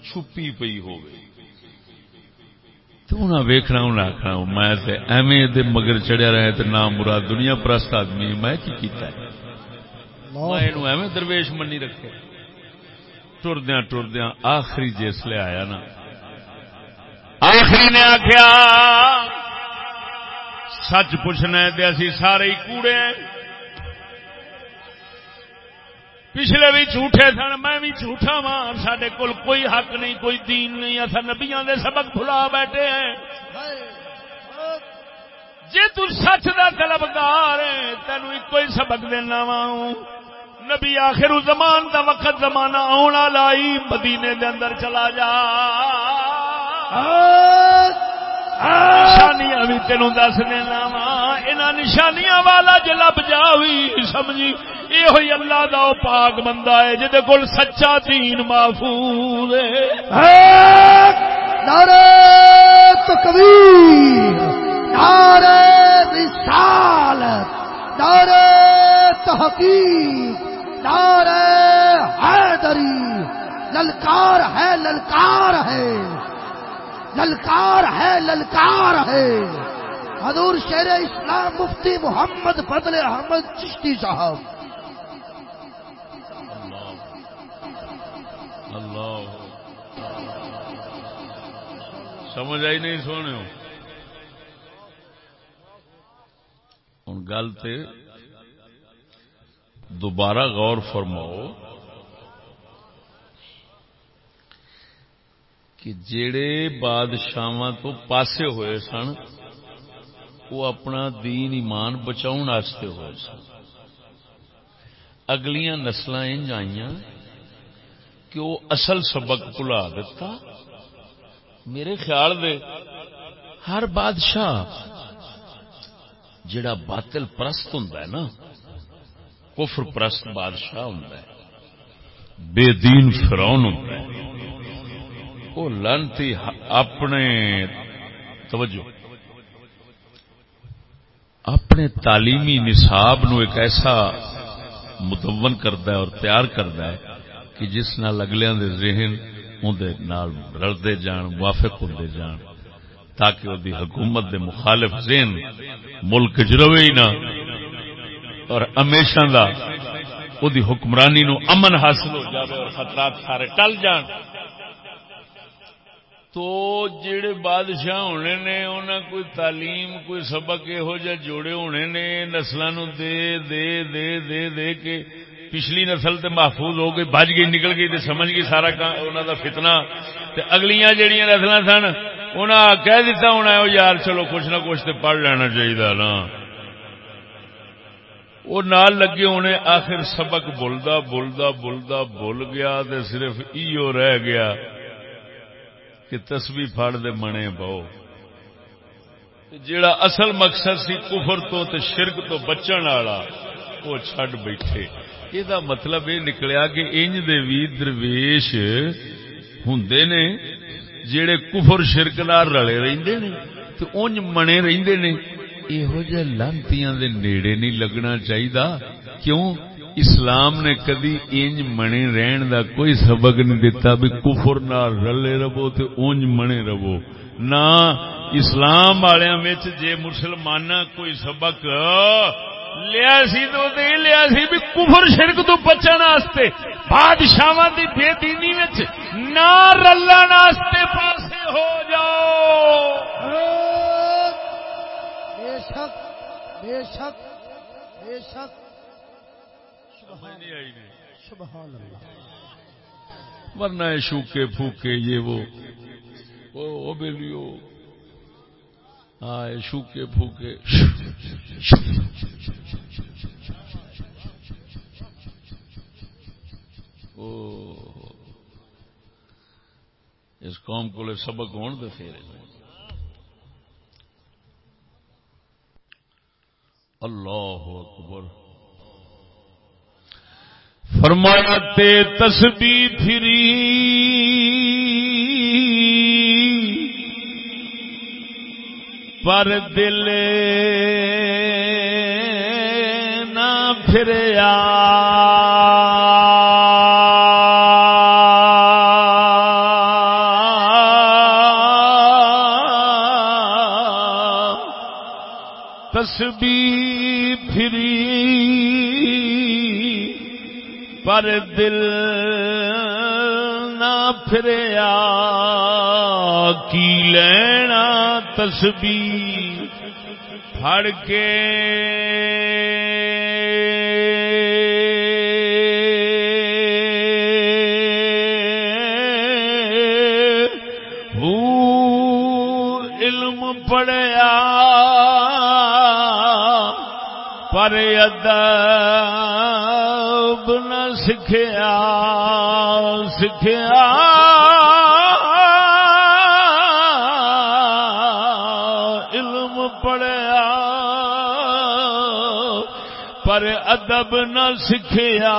چھپی پی ہو ویخنا انہیں آخنا میں تے ایویں دے مگر چڑیا رہا تو نام مراد دنیا پرست آدمی میں کی کیتا ہے؟ میں ایویں درویش منی رکھے۔ ٹردیا ٹردیا آخری جسل آیا نا۔ آخری نے آخیا سچ پوچھنا دے اسی سارے کوڑے پچھلے بھی جھوٹے سن میں بھی جھوٹا وا سڈے کول کوئی حق نہیں کوئی دین نہیں۔ اصا نبیا دے سبق بھلا بیٹھے ہیں۔ جی تچ کا طلبگار تین ایک ہی سبق دینا وا نبی آخر زمان دا وقت زمانہ آنا لائی مدینے دے اندر چلا جا۔ نشانیاں بھی تینوں دس دینا وا یہاں نشانیاں والا جلب جا بھی سمجھی؟ یہ ہوئی اللہ دا پاک بندہ ہے جہد کول سچا دین محفوظ ہے۔ نعرہ تکبیر، نعرہ رسالت، نعرہ تحقیق۔ نعرہ حیدری، للکار ہے للکار ہے۔ للکار ہے للکار ہے۔ حضور شیر اسلام مفتی محمد فضل احمد چشتی صاحب۔ اللہ سمجھ آئی نہیں سونے گل تے دوبارہ غور فرماؤ کہ جڑے بادشاہ تو پاسے ہوئے سن، وہ اپنا دین ایمان بچاؤ ہوئے سن۔ اگلیاں نسل انج آئی کہ وہ اصل سبق بلا دیتا میرے خیال دے، ہر بادشاہ جڑا باطل پرست ہوں نا کفر پرست بادشاہ ہوں بے دین فرون ہوں وہ لانتی اپنے، توجہ، اپنے تعلیمی نصاب نو ایک ایسا مدون کرتا ہے اور تیار کرتا ہے کہ جس نال اگلیاں دے ذہن اندر نال رلتے جان، موافق ہوتے جان، تاکہ وہ حکومت دے مخالف ذہن ملک چ رہے ہی نہ۔ اور ہمیشہ دا وہ حکمرانی نو امن حاصل ہو جائے اور خطرات سارے ٹل جان۔ تو جڑے بادشاہ ہونے نے انہیں کوئی تعلیم، کوئی سبق یہو جہ جوڑے ہونے نے نسل دے دے دے دے دے کے پچھلی نسل تے محفوظ ہو گئی، بج گئی، نکل گئی تے سمجھ گئی سارا انہوں دا فتنہ۔ تے اگلیاں جڑیاں نسل سن انہیں کہہ دیتا ہونا ہے یار چلو کچھ نہ کچھ تے پڑھ لینا چاہیے نا۔ وہ نال لگے ہونے، آخر سبق بولدا بولدا بولدا بول گیا تے صرف ایو رہ گیا کہ تسبی پھاڑ دے منے بہو۔ جیڑا اصل مقصد سی کفر تو تے شرک تو بچن والا، وہ چھڈ بیٹھے۔ یہ مطلب یہ نکلیا کہ انج دے وی درویش ہندے نے، جیڑے کفر شرک نال رلے رہندے نے، تے اونج منے رہندے نے۔ یہو جہ لانتیاں دے نیڑے نہیں لگنا چاہیے کیوں اسلام نے کدی انج منے رہن دا کوئی سبق نہیں دیتا بھی کفر نہ رلے رہو تے اونج منے رہو نہ اسلام والوں جے مسلمان کوئی سبق لیا سی تو دے لیا سی بھی کفر شرک تو بچن واسطے بادشاہ دی بے دینی وچ نہ رلن واسطے پاسے ہو جاؤ بے شک بے شک بے شک۔ سبحان اللہ۔ ورنہ شوکے پھوکے یہ وہ بیلیو ہاں شوکے پھوکے۔ اس قوم کو سبق ہون دے پھر اللہ اکبر۔ فرمایا تے تسبی پھری پر دل نہ پھریا۔ پر دل نہ پھریا کی لینا تسبی پھڑ کے علم پڑیا پر ادب سکھیا سکھیا۔ علم پڑیا پر ادب نہ سکھیا۔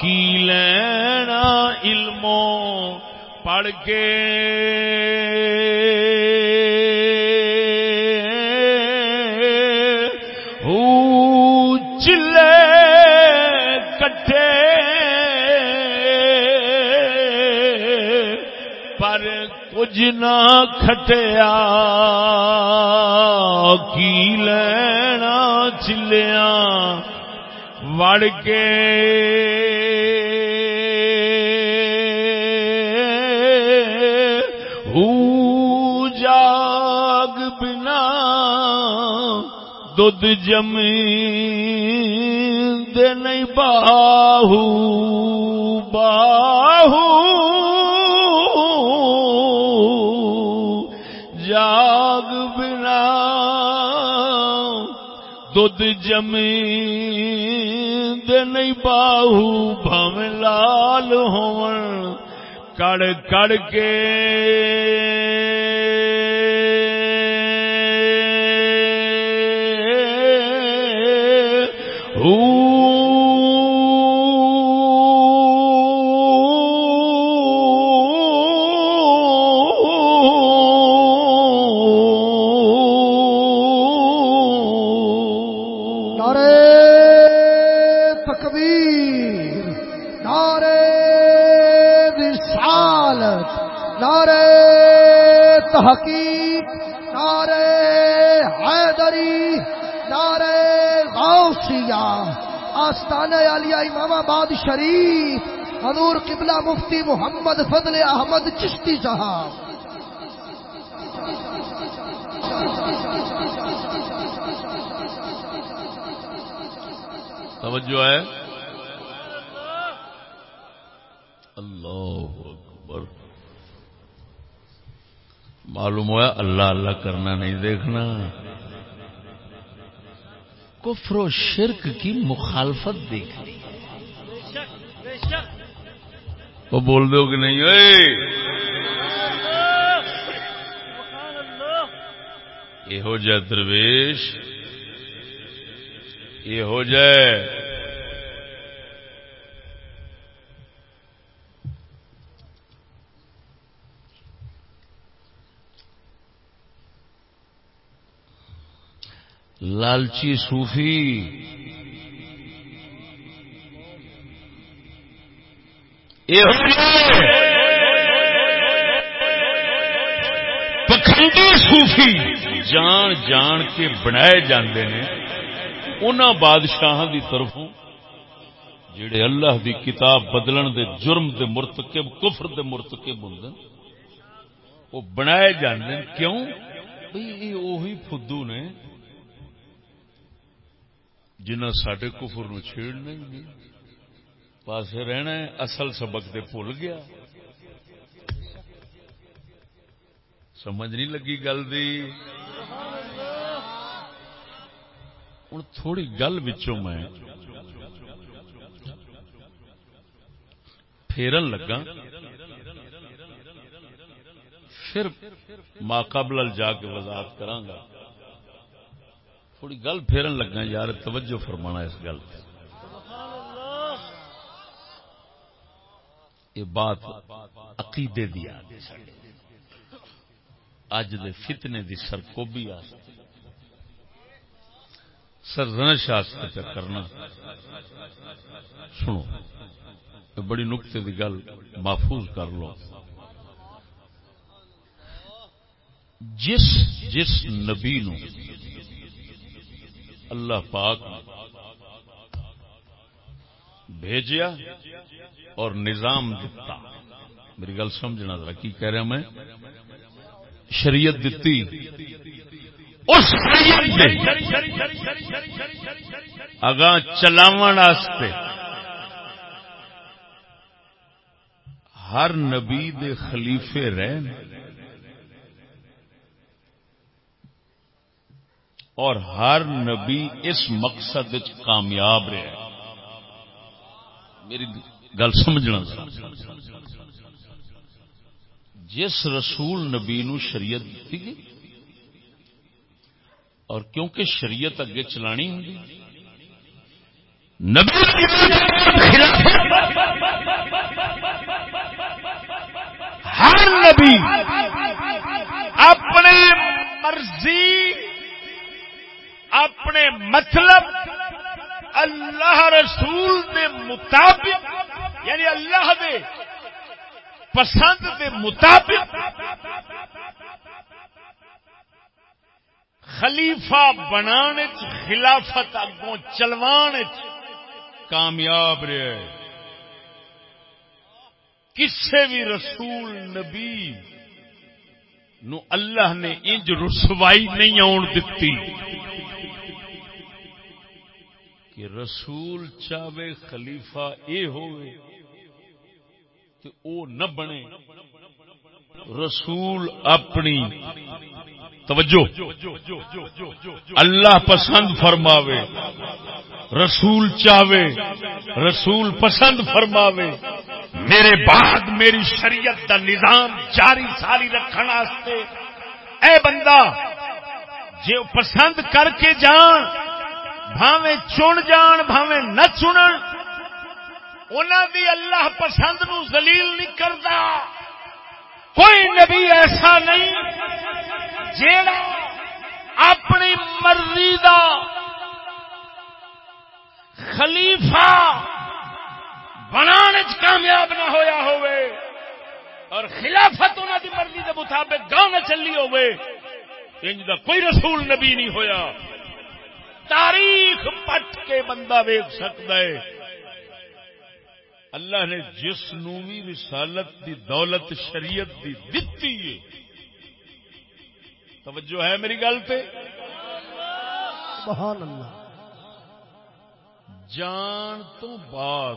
کی لینا علموں؟ پڑھ کے جنا کھٹیا کی لینا چلیا؟ وڑ کے جاگ بنا دودھ جمی دے نہیں باہو۔ خود جمی دے نہیں باہو بھاویں لال ہون کڑ کڑ کے آستان امام آباد شریف، حضور قبلہ مفتی محمد فضل احمد چشتی صاحب۔ توجہ ہے۔ اللہ اکبر۔ معلوم ہوا اللہ اللہ کرنا نہیں دیکھنا۔ کفر و شرک کی مخالفت دیکھنی۔ وہ بول دو کہ نہیں؟ یہ ہو جائے درویش یہ ہو جائے۔ لالچی صوفی۔ پکھنڈی صوفی جان جان کے بنائے جاندے نے ان بادشاہ دی طرفوں جڑے اللہ دی کتاب بدلن دے جرم دے مرتکب، کفر دے مرتکب ہوں وہ بنائے جاندے کیوں؟ بھئی یہ وہی فدو نے جنہ سڈے کفر نو چھیڑنا ہی نہیں۔ پاسے رہنا ہے، اصل سبق دے بھول گیا۔ سمجھ نہیں لگی گل دی۔ ہوں تھوڑی گل بچوں میں پھیرن لگا پھر ماقبل جا کے وضاحت کرانگا تھوڑی گل پھیرن لگا یار توجہ فرمانا اس گل یہ بات عقیدے دی اج دے فتنے دی سرکوبی سرزنش پہ کرنا۔ سنو بڑی نقطے دی گل محفوظ کر لو۔ جس جس نبی نو اللہ پاک بھیجیا اور نظام دتا۔ میری گل سمجھنا ذرا، کی کہہ رہا میں؟ شریعت دتی۔ اس اگاں چلاو ہر نبی دے خلیفے رہن اور ہر نبی اس مقصد کامیاب رہا میری گل سمجھنا جس رسول نبی نو شریعت دیتی گئی اور کیونکہ شریعت اگے چلانی ہوں نبی ہر نبی اپنے مرضی، اپنے مطلب اللہ رسول دے مطابق یعنی اللہ دے پسند دے مطابق خلیفہ بنان خلافت اگوں چلوان کامیاب رہے۔ کسے بھی رسول نبی نو اللہ نے انج رسوائی نہیں آن دتی۔ کہ رسول چاہے خلیفہ اے ہوئے تو او نہ بنے۔ رسول اپنی توجہ اللہ پسند فرماوے۔ رسول چاہے رسول پسند فرماوے۔ میرے بعد میری شریعت دا نظام جاری ساری رکھنے اے بندہ جی پسند کر کے جان بھاوے چن جان بھاوے نہ چنن۔ انہوں دی اللہ پسند نو زلیل نہیں کرتا کوئی نبی ایسا نہیں جیڑا اپنی مرضی دا خلیفہ بنانے کامیاب نہ ہویا ہوئے اور خلافت انہوں دی مرضی دے مطابق گاؤں نہ چلی ہوئے انج دا کوئی رسول نبی نہیں ہویا۔ تاریخ پٹ کے بندہ ویک سکتا ہے۔ اللہ نے جس نو بھی رسالت دی دولت شریعت دی دتی ہے۔ توجہ ہے میری گل پہ سبحان اللہ۔ جان تو بعد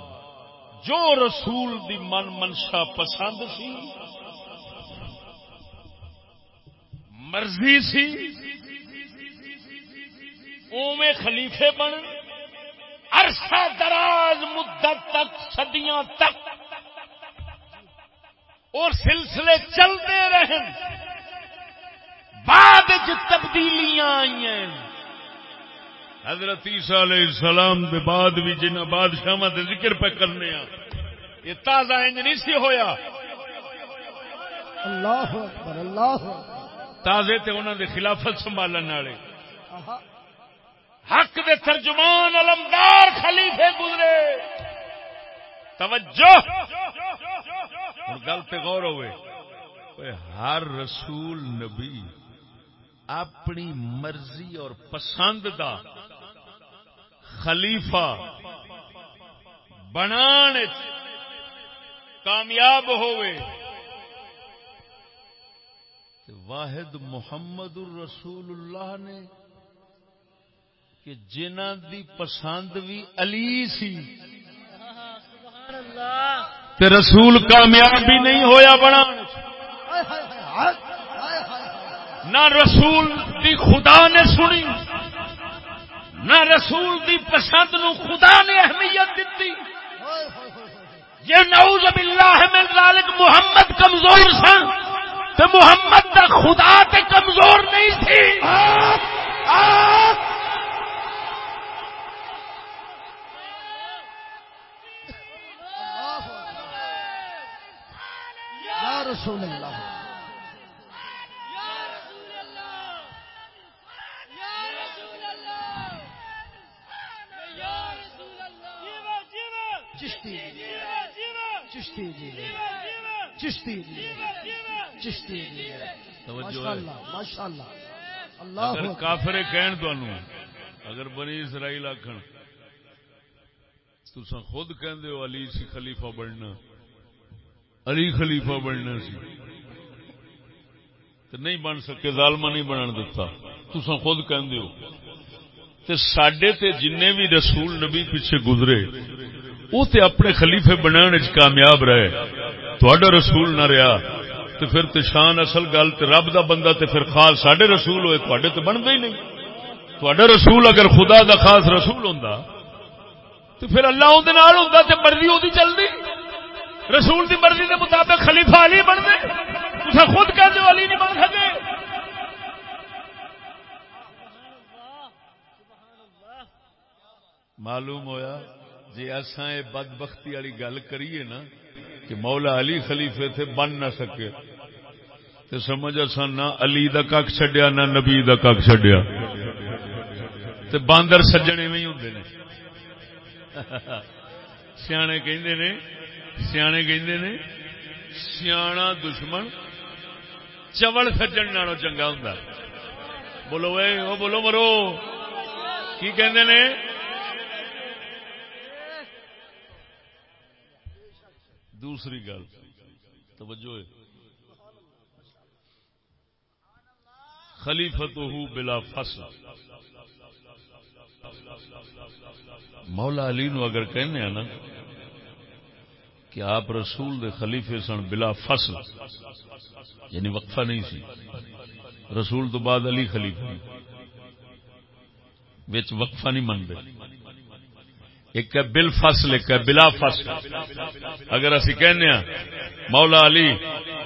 جو رسول دی من منشا پسند سی مرضی سی اوے خلیفے بن عرصہ دراز مدت تک صدیاں تک۔ اور سلسلے چلتے رہن۔ بعد تبدیلیاں آئی ہیں حضرت عیسیٰ علیہ السلام دے بعد بھی جنہ بادشاہ دے ذکر پہ کرنے ہیں یہ تازہ انج نہیں سی ہویا۔ اللہ اکبر اللہ اکبر۔ تازے تے انہوں دے خلافت سنبھالن والے۔ حق دے ترجمان علمدار خلیفے گزرے۔ توجہ۔ اور گل پہ غور ہوئے۔ ہر رسول نبی اپنی مرضی اور پسند دا خلیفہ بنان وچ کامیاب ہوئے۔ واحد محمد الرسول اللہ نے کہ جنہ دی پسند بھی علی سی۔ تے رسول کامیاب بھی نہیں ہویا بنا نہ رسول دی خدا نے سنی، نہ رسول دی پسند نو خدا نے اہمیت دیتی یہ نعوذ باللہ من ذالک محمد کمزور سن تے محمد دا خدا تے کمزور نہیں تھی اللہ اکبر۔ یا رسول اللہ۔ چشتی جی۔ چشتی جی۔ چشتی جی۔ چشتی جی۔ توجہ ماشاء ہے۔ اللہ ماشاء اللہ اللہ اگر کہن بنی اسرائیل آکھن تساں خود کہندے ہو علی سی خلیفہ بننا۔ علی خلیفہ بننا سی۔ تے نہیں بن سکے، ظالمہ نہیں بنن دتا۔ تساں خود کہندے ہو۔ تے ساڈے تے جننے بھی رسول نبی پیچھے گزرے وہ تے اپنے خلیفے بنانے کامیاب رہے۔ تہاڈا رسول نہ رہا تے پھر تے شان اصل گل تے رب دا بندہ تے پھر خاص ساڈے رسول ہوئے، تہاڈے تے بندا ہی نہیں۔ تہاڈا رسول اگر خدا دا خاص رسول ہوندا تو پھر اللہ اون دے نال ہوندا تے مرضی اودی چلدی۔ رسول دی مرضی دے مطابق خلیفہ علی بن دے تسا خود کہندے ہو علی نہیں بن سکے۔ معلوم ہویا جی اساں یہ بدبختی والی گل کریے نا، کہ مولا علی خلیفے تھے بن نہ سکے۔ تو سمجھ اساں نہ علی دا کک چھڈیا، نہ نبی دا کک چھڈیا۔ تے باندر سجنے میں ہی ہوندے نے۔ سیانے کہندے نے سیانے کہندے نے سیاਣਾ دشمن چوڑ سجن نالوں چنگا ہوندا۔ بولو اے، او بولو مرو۔ کی کہندے نے؟ دوسری گل، توجہ ہے خلیفت بلا فصل۔ مولا علی نو اگر کہنے ہیں نا کہ آپ رسول دے خلیفے سن بلا فصل یعنی وقفہ نہیں سی۔ رسول تو بعد علی خلیفہ۔ وچ وقفہ نہیں منگے ایک ہے بل فصل، ایک ہے بلا فصل۔ اگر اسی کہنے ہیں، مولا علی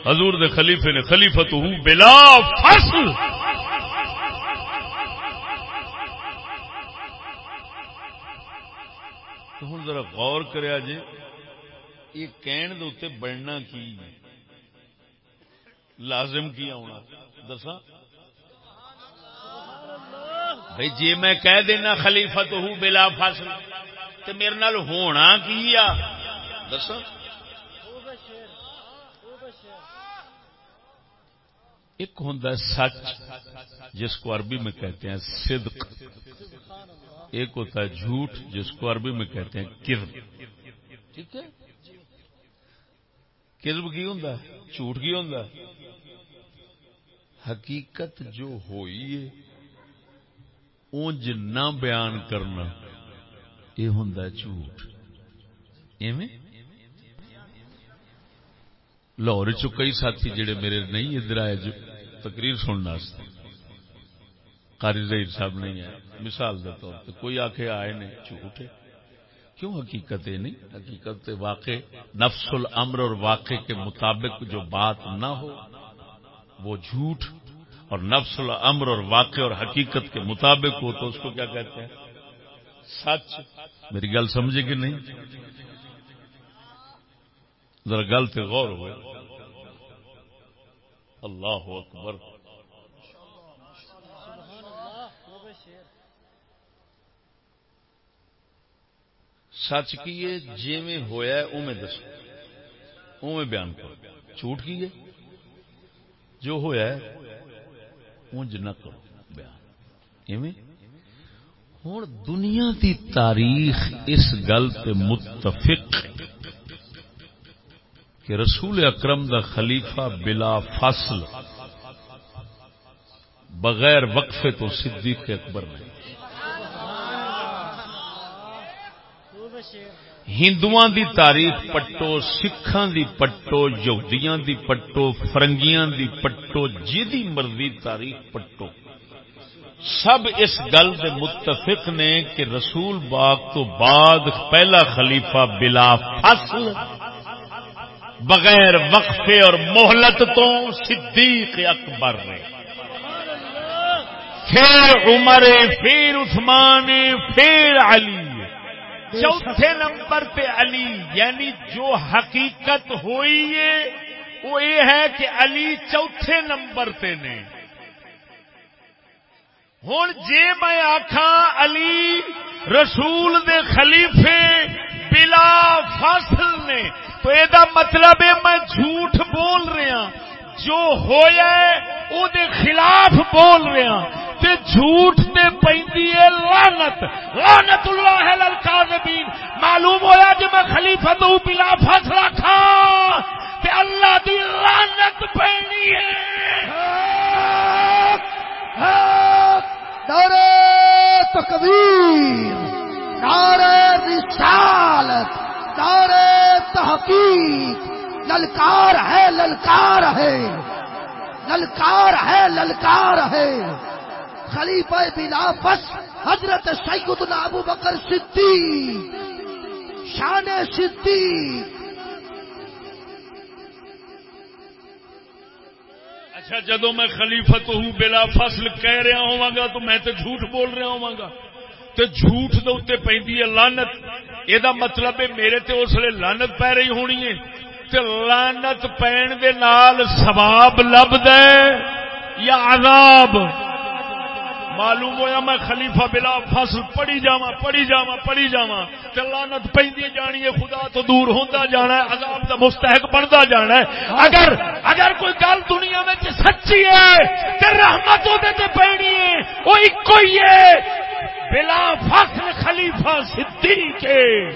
حضور دے خلیفے نے خلیفت ہوں بلا فصل۔ تو ہوں ذرا غور کریا جی یہ کہن دے اتنے بڑھنا کی؟ لازم کی آنا دسا بھائی جی میں کہہ دینا خلیفہ تو ہوں بلا فصل تو میرے نال ہونا کی آ؟ دسو ایک ہوں سچ، جس کو عربی میں کہتے ہیں صدق، ایک ہوتا ہے جھوٹ، جس کو عربی میں کہتے ہیں کرب ٹھیک ہے؟ کرب کی ہوں جھوٹ کی ہوں حقیقت جو ہوئی ہے، اونج نہ بیان کرنا، یہ ہوں جھوٹ۔ ایویں؟ لاہور چ کئی ساتھی جڑے میرے نہیں ادھر آئے، جو تقریر سننا قاری ظہیر صاحب نہیں ہے مثال کے طور پہ، کوئی آخ آئے نہیں جھوٹ ہے؟ کیوں حقیقت یہ نہیں؟ حقیقت واقع، نفس الامر اور واقع کے مطابق جو بات نہ ہو، وہ جھوٹ، اور نفس الامر اور واقع اور حقیقت کے مطابق ہو تو اس کو کیا کہتے ہیں؟ سچ۔ میری گل سمجھے کہ نہیں؟ ذرا گل سے غور ہوئے۔ اللہ اکبر۔ سچ کیے جی میں ہویا ہے اوے دسو۔ اوے بیان کرو۔ جھوٹ کیے جو ہویا ہے، اونج نہ کرو۔ بیان۔ ایویں ہوں دنیا دی تاریخ اس گل تے متفق کہ رسول اکرم دا خلیفہ بلا فصل بغیر وقفے تو صدیق اکبر نہیں۔ ہندو دی تاریخ پٹو سکھان دی پٹو، یہودیاں دی پٹو، فرنگیاں دی پٹو جی مرضی تاریخ پٹو۔ سب اس گل دے متفق نے کہ رسول باغ تو بعد پہلا خلیفہ بلا فصل، بغیر وقفے اور مہلت تو صدیق اکبر نے۔ پھر عمر، پھر عثمان، پھر علی۔ چوتھے نمبر پہ علی یعنی جو حقیقت ہوئی ہے وہ یہ ہے کہ علی چوتھے نمبر پہ نے۔ ہوں جی میں آخا علی رسول دے خلیفے بلا فاصل نے۔ تو یہ مطلب ہے میں جھوٹ بول رہا جو ہویا او دے خلاف بول رہا تے جھوٹ تے پیندی ہے لعنت۔ لعنت اللہ للکاذبین معلوم ہویا جے میں خلیفہ تو بلا فاصلہ کھا تے اللہ دی لعنت پینی ہے۔ نعرہ تکبیر، نعرہ رسالت، نعرہ تحقیق۔ للکار ہے للکار ہے۔ للکار ہے للکار ہے۔ خلیفہ بلا بس، حضرت سیدنا ابو بکر صدیق۔ شان صدیق۔ اچھا جدو میں خلیفت ہوں، بلا فصل کہہ رہا ہوا گا تو میں تو جھوٹ بول رہا ہوا گا۔ تو جھوٹ دے پہ لانت یہ مطلب ہے میرے تے اس لیے لانت پی رہی ہونی ہے۔ لانت پین دے نال سواب لب دے یا عذاب؟ معلوم ہویا میں خلیفہ بلا فصل پڑی جاوا پڑی جاوا پڑی جاوا لانت پہ جانی ہے، خدا تو دور ہوتا جانا ہے، عذاب دا مستحق بنتا جانا ہے۔ اگر اگر کوئی گل دنیا میں سچی ہے تو رحمت وہ پینی ہے، وہ ایک ہی ہے۔ بلا فصل خلیفہ صدیق ہے۔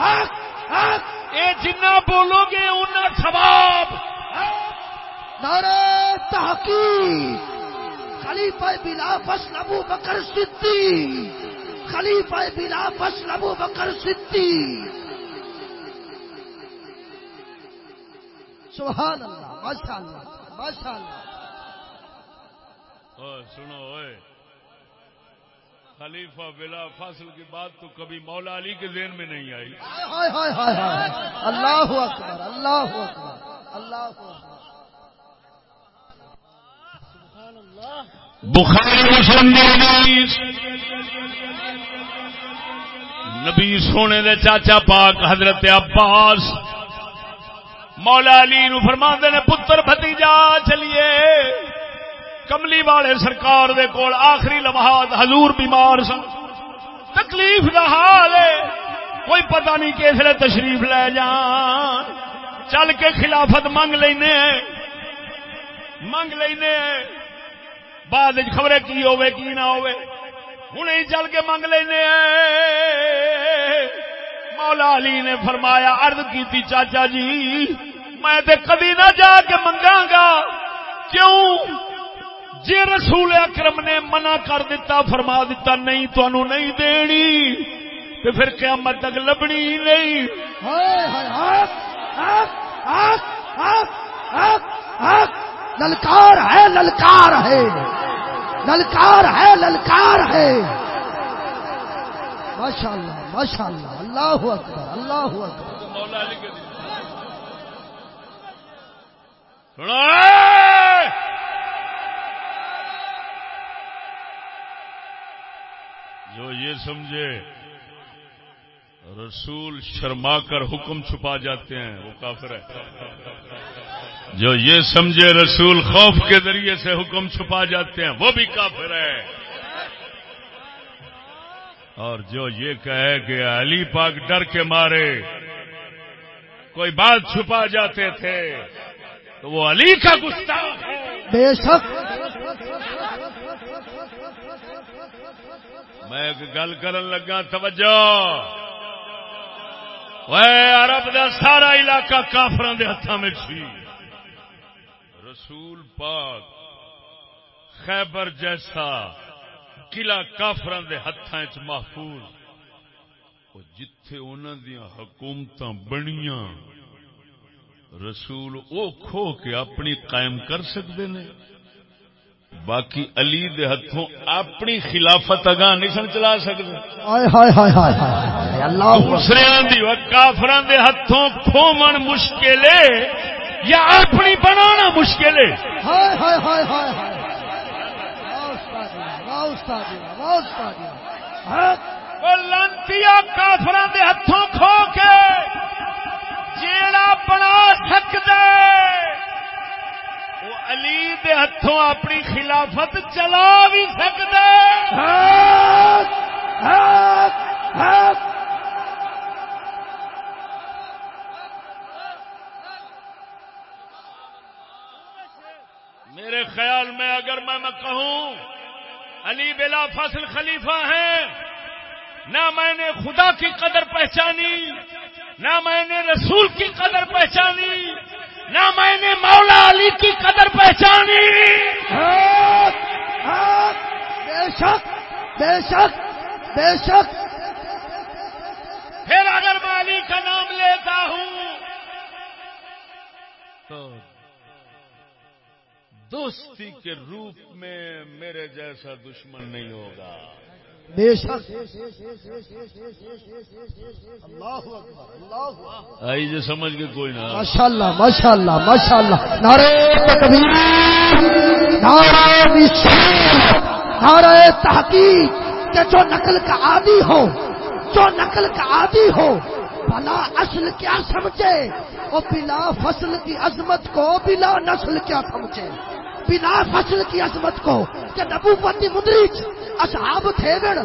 اے جنا بولو گے ان سواب نعرہ تحقیق۔ خلیفہ بلا فصل ابو بکر صدیق۔ خلیفہ بلا فصل ابو بکر صدیق۔ سبحان اللہ ماشاء اللہ ماشاء اللہ سنو اوے خلیفہ بلا فاصل کی بات تو کبھی مولا علی کے ذہن میں نہیں آئی۔ ہائے ہائے ہائے ہائے اللہ اکبر اللہ اکبر اللہ اکبر۔ بخاری مسلم دی حدیث نبی سونے دے چاچا پاک حضرت عباس مولا علی نو فرما نے پتر بھتیجا چلیے۔ کملی والے سرکار دے کول آخری لمحات حضور بیمار سن۔ تکلیف دا حال ہے۔ کوئی پتہ نہیں کسلے تشریف لے جان۔ چل کے خلافت منگ لینے منگ لینے بعد خبریں کی ہوے کی نہ ہوے ہوں چل کے منگ لینے مولا علی نے فرمایا، عرض کی چاچا جی میں تے کدی نہ جا کے منگا گا۔ کیوں؟ جی رسول اکرم نے منع کر دیتا فرما دیتا نہیں تو نہیں دینی۔ تو پھر قیامت تک لبنی ہی نہیں۔ للکار ہے للکار ہے۔ للکار ہے للکار ہے۔ ماشاء اللہ ماشاء اللہ اللہ اکبر اللہ اکبر۔ جو یہ سمجھے، رسول شرما کر حکم چھپا جاتے ہیں، وہ کافر ہے۔ جو یہ سمجھے، رسول خوف کے ذریعے سے حکم چھپا جاتے ہیں، وہ بھی کافر ہے۔ اور جو یہ کہے کہ علی پاک ڈر کے مارے، کوئی بات چھپا جاتے تھے، تو وہ علی کا گستاخ ہے۔ بے شک۔ میں ایک گل کرن لگا، توجہ۔ عرب دا سارا علاقہ کافران دے ہاتھوں میں سی۔ رسول پاک خیبر جیسا قلعہ کافران دے ہاتھوں چ محفوظ۔ جتھے انہوں دیا حکومت بنیاں۔ رسول او کھو کے اپنی قائم کر سکتے نے۔ باقی علی دے ہتھوں اپنی خلافت اگاں نہیں سن چلا سکتے دوسرے کافران دے ہتھوں کھومن مشکل یا اپنی بنانا مشکل لانتی کافران دے ہتھوں کھو کے جیڑا بنا سکتا وہ علی دے ہاتھوں اپنی خلافت چلا بھی سکتا میرے خیال میں اگر میں میں کہوں علی بلا فصل خلیفہ ہیں نہ میں نے خدا کی قدر پہچانی نہ میں نے رسول کی قدر پہچانی نہ میں نے مولا علی کی قدر پہچانی۔ بے شک بے شک بے شک۔ پھر اگر میں علی کا نام لیتا ہوں تو دوستی کے روپ میں میرے جیسا دشمن نہیں ہوگا۔ بے شک۔ آئی جو سمجھ کے کوئی نہ ماشاء اللہ ماشاء اللہ ماشاء اللہ نعرے تکبیر نعرے نعرے تحقیق کہ جو نقل کا عادی ہو جو نقل کا عادی ہو بلا اصل کیا سمجھے؟ وہ بلا فصل کی عظمت کو بلا نسل کیا سمجھے؟ بلا فصل کی عظمت کو کہ نبوتی مدریچ اصحاب تھے بڑ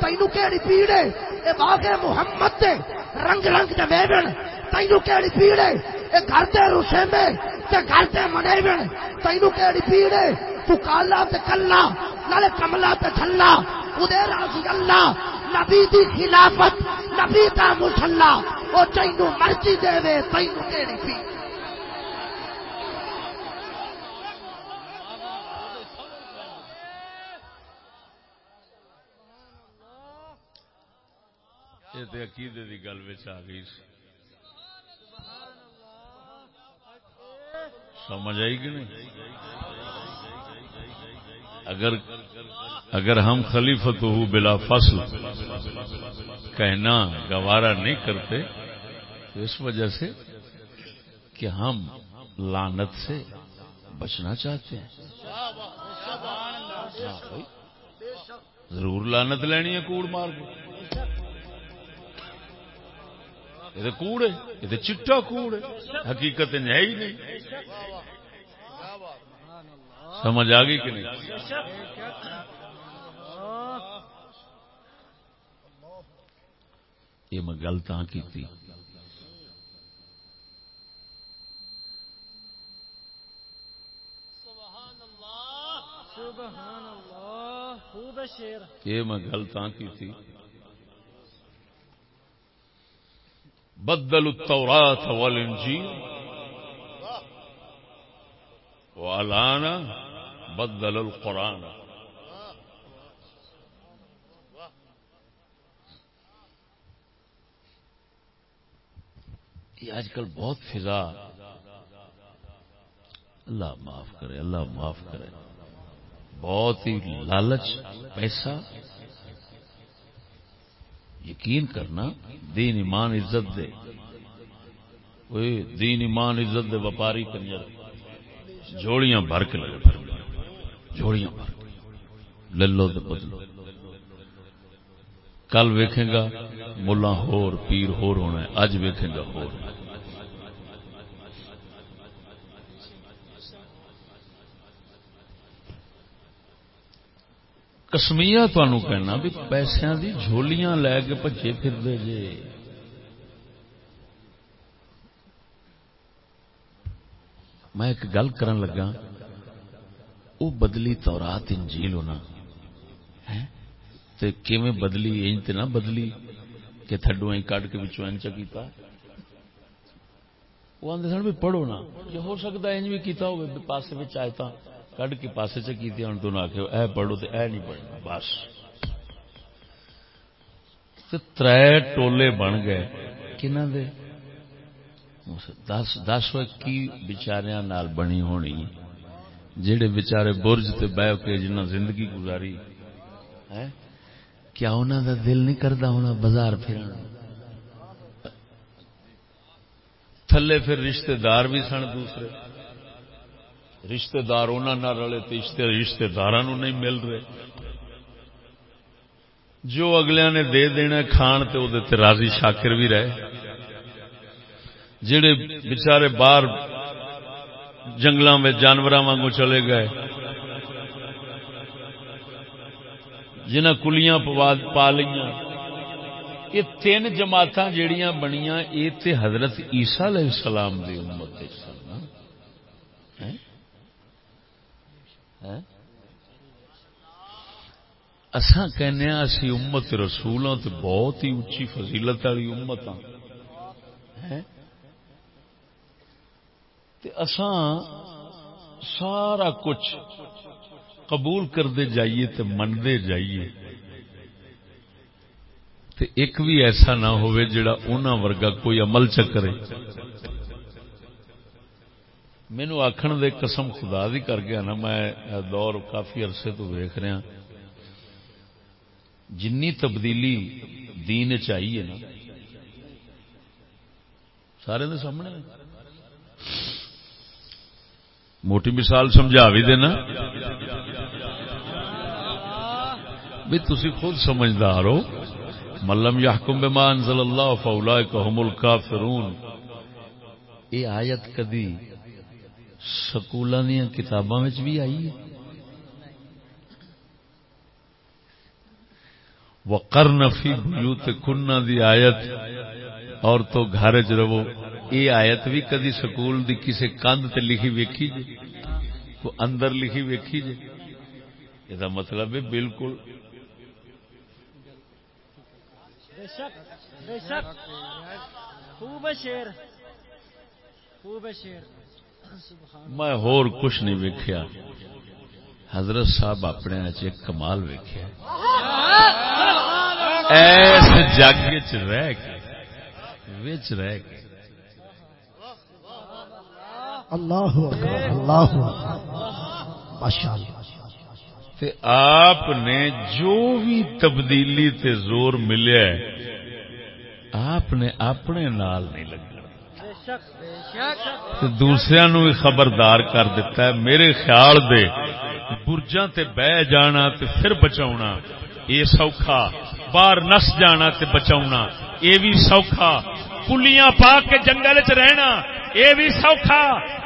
تینو کیڑی پیڑے اے باغ محمد دے رنگ رنگ دے ویڑن تینو کیڑی پیڑے اے گھر دے رسے میں تے گھر دے منے تینو کیڑی پیڑے تو کالا تے کلا، نالے کملا تے تھلا اودے راضی اللہ، نبی دی خلافت، نبی دا مسلح۔ او تینو مرضی دے وے تینو کیڑی پیڑے یہ تو عقیدے کی گل آ گئی سمجھ آئی کہ نہیں اگر اگر ہم خلیفت ہو بلا فصل کہنا گوارا نہیں کرتے تو اس وجہ سے کہ ہم لانت سے بچنا چاہتے ہیں ضرور لانت لینی ہے کوڑ مار کے یہ کوڑ ہے یہ چٹا کوڑ ہے حقیقت ہے ہی نہیں سمجھ آ گئی کہ نہیں یہ میں گل کی تھی یہ میں گل کی تھی بدل التورات والانجیل. والانا بدل القرآن. یہ آج کل بہت فضا. اللہ معاف کرے، اللہ معاف کرے. بہت ہی لالچ، پیسہ. یقین کرنا دین ایمان عزت دے۔ دین ایمان عزت دے وپاری کنجر جوڑیاں بھر کے لگے جوڑیاں بھر کے۔ للو دے بدلو کل ویکھے گا ملا ہور پیر ہور ہونا ہے، اج ویکھے گا ہور۔ ہونا ہے کسمیا تنوع کہنا بھی پیسوں دی جھولیاں لے کے پچے پھر دے جے میں ایک گل کرن لگا وہ بدلی تورات انجیل ہونا تے کیویں بدلی انج تے نہ بدلی کہ تھڈو این کڈ کے وچوں انچ کیتا وہ آندے سن بھی پڑھو نا یہ ہو سکتا ہے انج بھی کیتا ہوے پاسے وچ آیتاں کڈ کے پاسے چ کی ہوں تو آخ اے پڑھو تو اے نہیں پڑھنا بس۔ تر ٹولے بن گئے۔ کنہ دے؟ دس دس کی بچاریا نال بنی ہونی؟ جڑے بچارے برج تے بہ کے جنہ زندگی گزاری۔ کیا انہوں دا دل نہیں کرتا ہونا بازار پھرن تھلے پھر رشتہ دار بھی سن دوسرے۔ رشتے دار نہ رلے تو رشتے دار نہیں مل رہے۔ جو اگلے نے دے دینا کھان تے وہ راضی شاکر بھی رہے۔ جڑے بچارے باہر جنگل میں جانور وگوں چلے گئے۔ جنہ کلیاں پا لیا یہ تین جماعت جہیا بنیا یہ حضرت عیسیٰ علیہ السلام دی امت سن اساں کہنے اسی امت رسولوں تے بہت ہی اچھی فضیلت والی امت ہاں۔ اساں سارا کچھ قبول کرتے جائیے تے منتے جائیے۔ تے ایک بھی ایسا نہ ہوئے جڑا انہاں ورگا کوئی عمل چکرے مینو آخر دے قسم خدا دی کر گیا نا، میں دور کافی عرصے تو ویخ رہا۔ جنی تبدیلی دین چاہیے نا، سارے دے سامنے۔ موٹی مثال سمجھا بھی دینا۔ بھی تھی خود سمجھدار ہو۔ ملم یحکم بما انزل اللہ فولا هم الکافرون۔ یہ آیت کدی سکولوں دیا کتاباں بھی آئی ہے۔ وقرن فی بیوت کنہ دی آیت۔ اور تو گھر چ رہو۔ یہ آیت بھی کدی سکول دی کسی کندھ تے لکھی ویکھی جی کو اندر لکھی ویکھی جی یہ مطلب ہے بالکل۔ بے شک بے شک۔ خوب شیر۔ خوب شیر۔ میں ہور کچھ نہیں ویکیا حضرت صاحب اپنے ایک کمال ویکیا ایس جگ چ رہ کے وچ رہ کے اللہ اللہ ماشاءاللہ۔ تے آپ نے جو بھی تبدیلی تے زور ملیا ہے آپ نے اپنے نال نہیں لگا دوسرے نو بھی خبردار کر دیتا ہے میرے خیال دے برجاں تے بہ جانا تے پھر بچاؤنا یہ سوکھا باہر نس جانا تے بچاؤنا یہ بھی سوکھا کلیاں پا کے جنگل چ رہنا یہ بھی سوکھا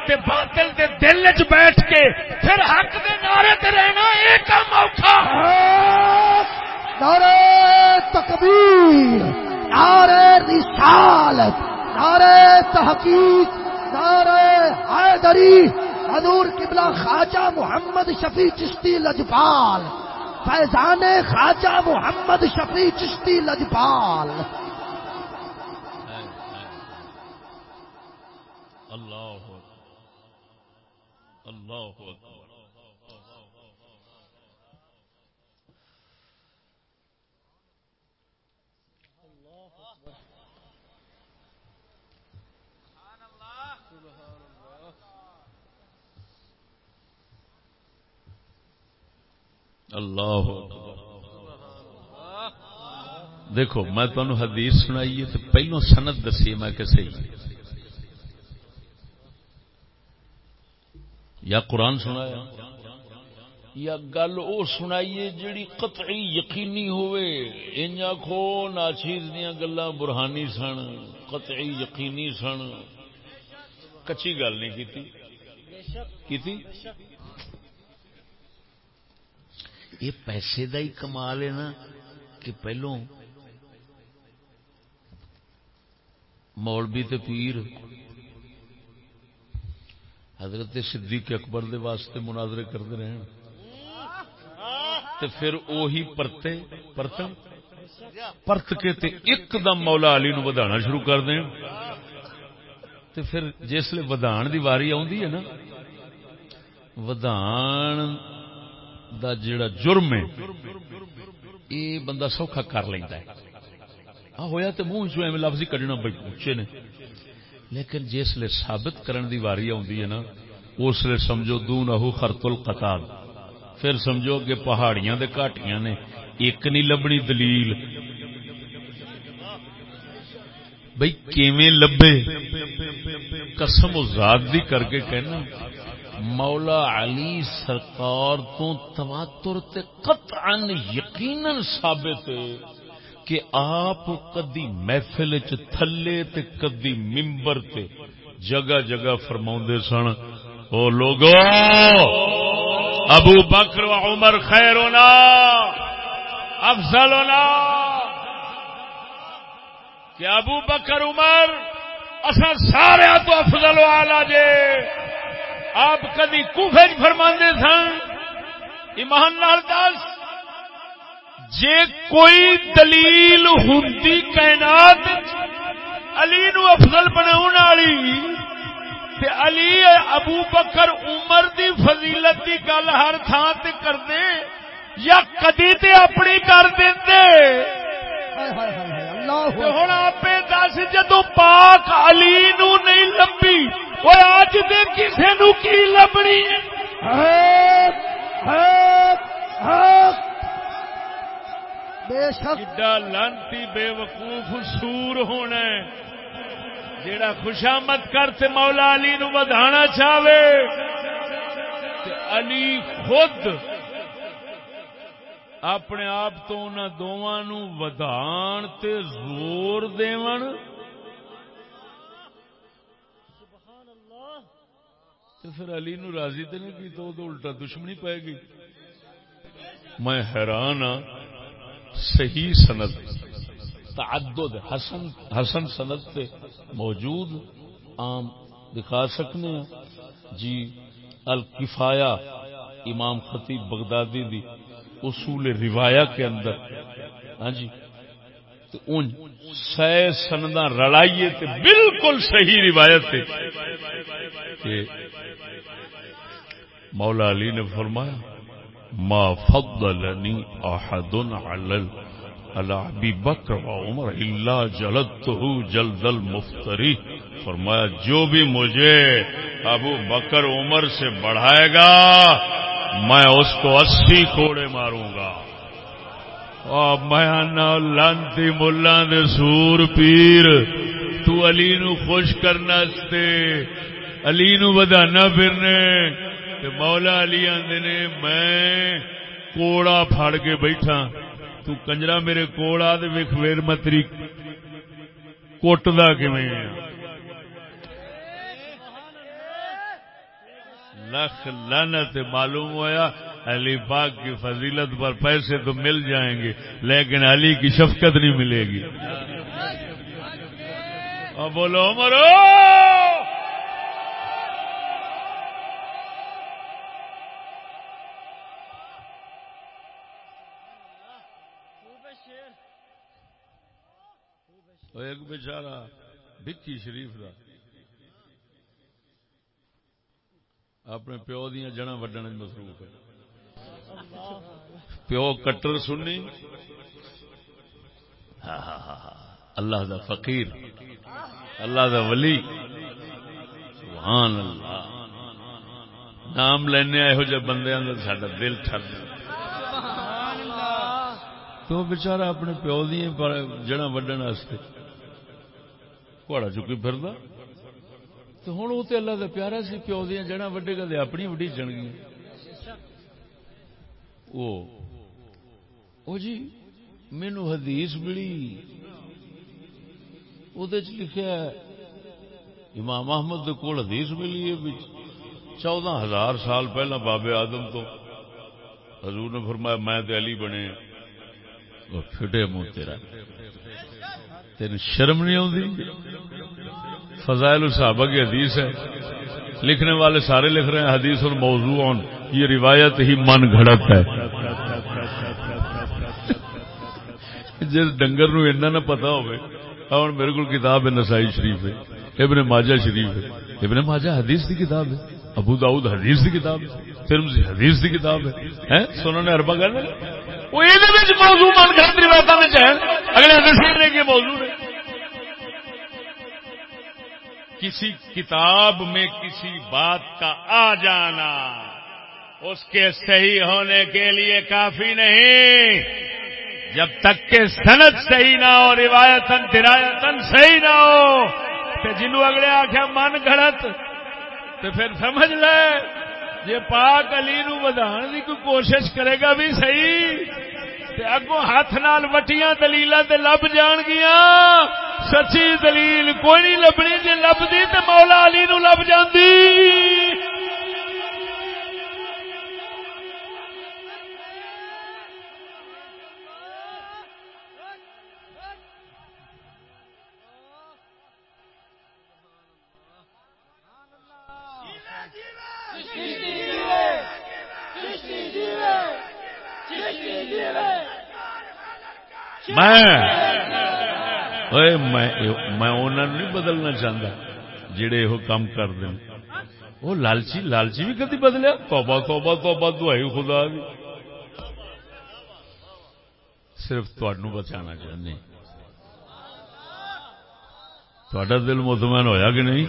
تے باطل دے دل چ بیٹھ کے پھر حق دے نعرے تے رہنا یہ کم اوکھا۔ نعرہ تکبیر نعرہ رسالت۔ نعرہ تحقیق، نعرہ حیدری، حضور قبلہ خواجہ محمد شفیع چشتی لجپال، فیضان خواجہ محمد شفیع چشتی لجپال۔ اللہ اللہ اکبر اللہ دیکھو، میں تمہیں حدیث سنائی تو پہلو سند دسی میں کہ صحیح یا قرآن سنایا، یا گل او سنائیے جیڑی قطعی یقینی ہوئے۔ ان آخو ناچیز دیا گلا برہانی سن، قطعی یقینی سن۔ کچی گل نہیں کی یہ پیسے دا ہی کمال ہے نا کہ پہلو مولوی تے پیر، حضرت صدیق اکبر دے واسطے مناظرے کرتے رہے تے پھر اوہی پرتے پرتن پرت کے تے ایک دم مولا علی نو ودانا شروع کر دیں۔ تے پھر جسے ودان دی واری آندی ہے نا ودان دا جڑا جرم ہے یہ بندہ سوکھا کر لینا ہے۔ ہاں ہویا تو منہ چو لفظ ہی کڈنا بڑی اچے نے۔ لیکن جس لیے ثابت کرن دی واری آتی ہے نا، اس لیے سمجھو دون اہو خرط القتال۔ پھر سمجھو کہ پہاڑیاں دے گھاٹیاں نے، ایک نہیں لبنی دلیل۔ بھائی کیویں لبے؟ قسم و ذات دی کر کے کہنا۔ مولا علی سرکار تو تواتر تے قطعا یقینا ثابت ہے کہ آپ کدی محفل چ تھلے تے کدی ممبر تے جگہ جگہ فرما سن۔ او لوگو، ابو بکر و عمر خیر ہونا افضل ہونا کہ ابو بکر عمر اصا سارے تو افضل والا جے آپ کدی کوفج فرما سن؟ ایمان نال دس۔ جے کوئی دلیل ہندی کائنات علی نو افضل بنا تے علی ابو بکر عمر دی فضیلت دی گل ہر تھان تے کر دے یا کدی تے اپنی کر دیں ہوں آپ دس جدو پاک علی نو نہیں لبی وہ اج دے کسے نو کی لبنی؟ جڈا لانتی بے وقوف سور ہونا جیڑا خوشامد کرتے مولا علی نو بدھانا چاہے علی خود اپنے آپ تو ان دونوں ودان تے زور دیون تو پھر علی نو راضی تو نہیں کی تو الٹا دشمنی پائے گی۔ میں حیران ہاں صحیح سند، تعدد حسن حسن سند سے موجود عام دکھا سکنے ہیں جی الکفایا امام خطیب بغدادی دی اصول روایا کے اندر۔ ہاں جی۔ تو سہ سندا رڑائیے تے بالکل صحیح روایت کہ مولا علی نے فرمایا، ما فضلنی احد علی ابی بکر و عمر اللہ جلد جلد المفتری فرمایا، جو بھی مجھے ابو بکر عمر سے بڑھائے گا میں اس کو اسی کوڑے ماروں گا۔ میں لانتی ملا دے سور پیر، تو علی نو خوش کرنا علی نو ودانا پھرنے۔ مولا علی آدھے نے، میں کوڑا پھاڑ کے بیٹھا۔ تو کنجرا میرے کول آ ویخ ویر متری کوٹدا کیویں لکھ لانت معلوم ہوا علی پاک کی فضیلت پر پیسے تو مل جائیں گے، لیکن علی کی شفقت نہیں ملے گی۔ اور بولو مرو ایک بیچارہ، بکی شریف کا اپنے پیو دیا جڑا وڈن مصروف ہے۔ پیو کٹر سنی۔ ہاں، ہاں، ہاں، اللہ دا فقیر، اللہ دا ولی۔ سبحان اللہ۔ نام لینے یہو جہ بندے سڈا دل ٹھر تو بچارا اپنے پیو دیا جڑا وڈن گھوڑا چکی پھر تو ہوں وہ تو اللہ کا پیارا سی پیو دیا جڑا وڈے گا اپنی وڈی جن گیا وہ جی مینو حدیث ملی وہ لکھا امام احمد کول حدیث ملی ہے چودہ ہزار سال پہلا بابے آدم تو حضور نے فرمایا میں تے علی بنے پھٹے منہ تیرا تین شرم نہیں آتی فضائل الصحابہ کی حدیث ہے لکھنے والے سارے لکھ رہے ہیں، حدیث اور موضوع یہ روایت ہی من گھڑت ہے۔ جس ڈنگر نو ایسا نہ پتا ہو ہاں، میرے کو کتاب ہے، نسائی شریف ہے، ابن ماجہ شریف ہے۔ ابن ماجہ حدیث کی کتاب ہے، ابو داؤد حدیث کی کتاب ہے ترمزی حدیث کی کتاب ہے۔ سونا نے اربا کر وہ یہ موضوع من گھڑت روایت میں اگلے موضوع ہے کسی کتاب میں کسی بات کا آ جانا، اس کے صحیح ہونے کے لیے کافی نہیں۔ جب تک کہ سنت صحیح نہ ہو روایتن درایتن صحیح نہ ہو تو جنو اگلے آخیا من گھڑت تو پھر سمجھ لے جی پاک علی نو ودان کی کوئی کوشش کرے گا بھی صحیح۔ اگوں ہاتھ نال وٹیاں دلیل لب جان گیا سچی دلیل کوئی نہیں لبنی جی لبھی تو مولا علی نو لب جاندی۔ میں نہیں بدلنا چاہتا جڑے یہ کام کر دیں وہ لالچی لالچی بھی کدی بدلیا؟ توبہ توبہ توبہ، دعائی خدا بھی صرف تنوع بچانا چاہتے ہاں۔ تھوڑا دل مطمئن ہویا کہ نہیں؟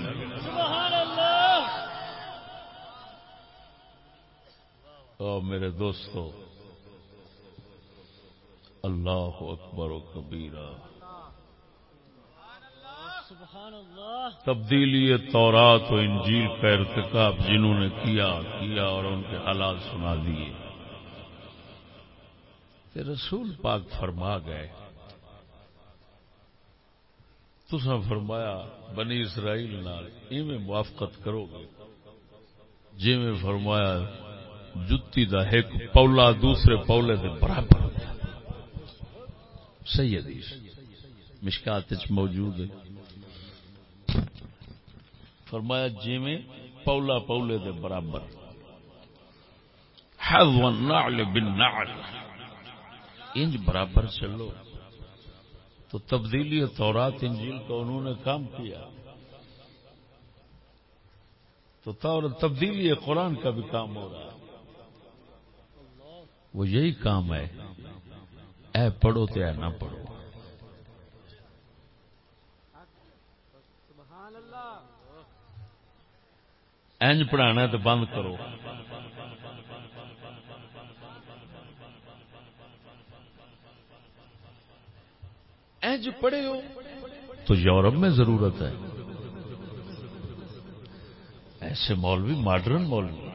میرے دوستو اللہ اکبر و کبیرہ۔ تبدیلی تورات و انجیل کا ارتکاب جنہوں نے کیا کیا اور ان کے حالات سنا دیے۔ رسول پاک فرما گئے تسا فرمایا، بنی اسرائیل نال ایویں موافقت کرو گے۔ جی میں فرمایا، جتی دا ایک پولا دوسرے پولے دے برابر۔ صحیح حدیث. مشکات موجود ہے. فرمایا جی میں پولا پولے دے برابر. انج برابر چلو. تو تبدیلی تورات انجیل کا انہوں نے کام کیا. تو تبدیلی قرآن کا بھی کام ہو رہا ہے. وہ یہی کام ہے. اے پڑھو تے اے نہ پڑھو۔ اینج پڑھانا تو بند کرو۔ اینج پڑھے ہو تو یورپ میں ضرورت ہے۔ ایسے مولوی، ماڈرن مولوی۔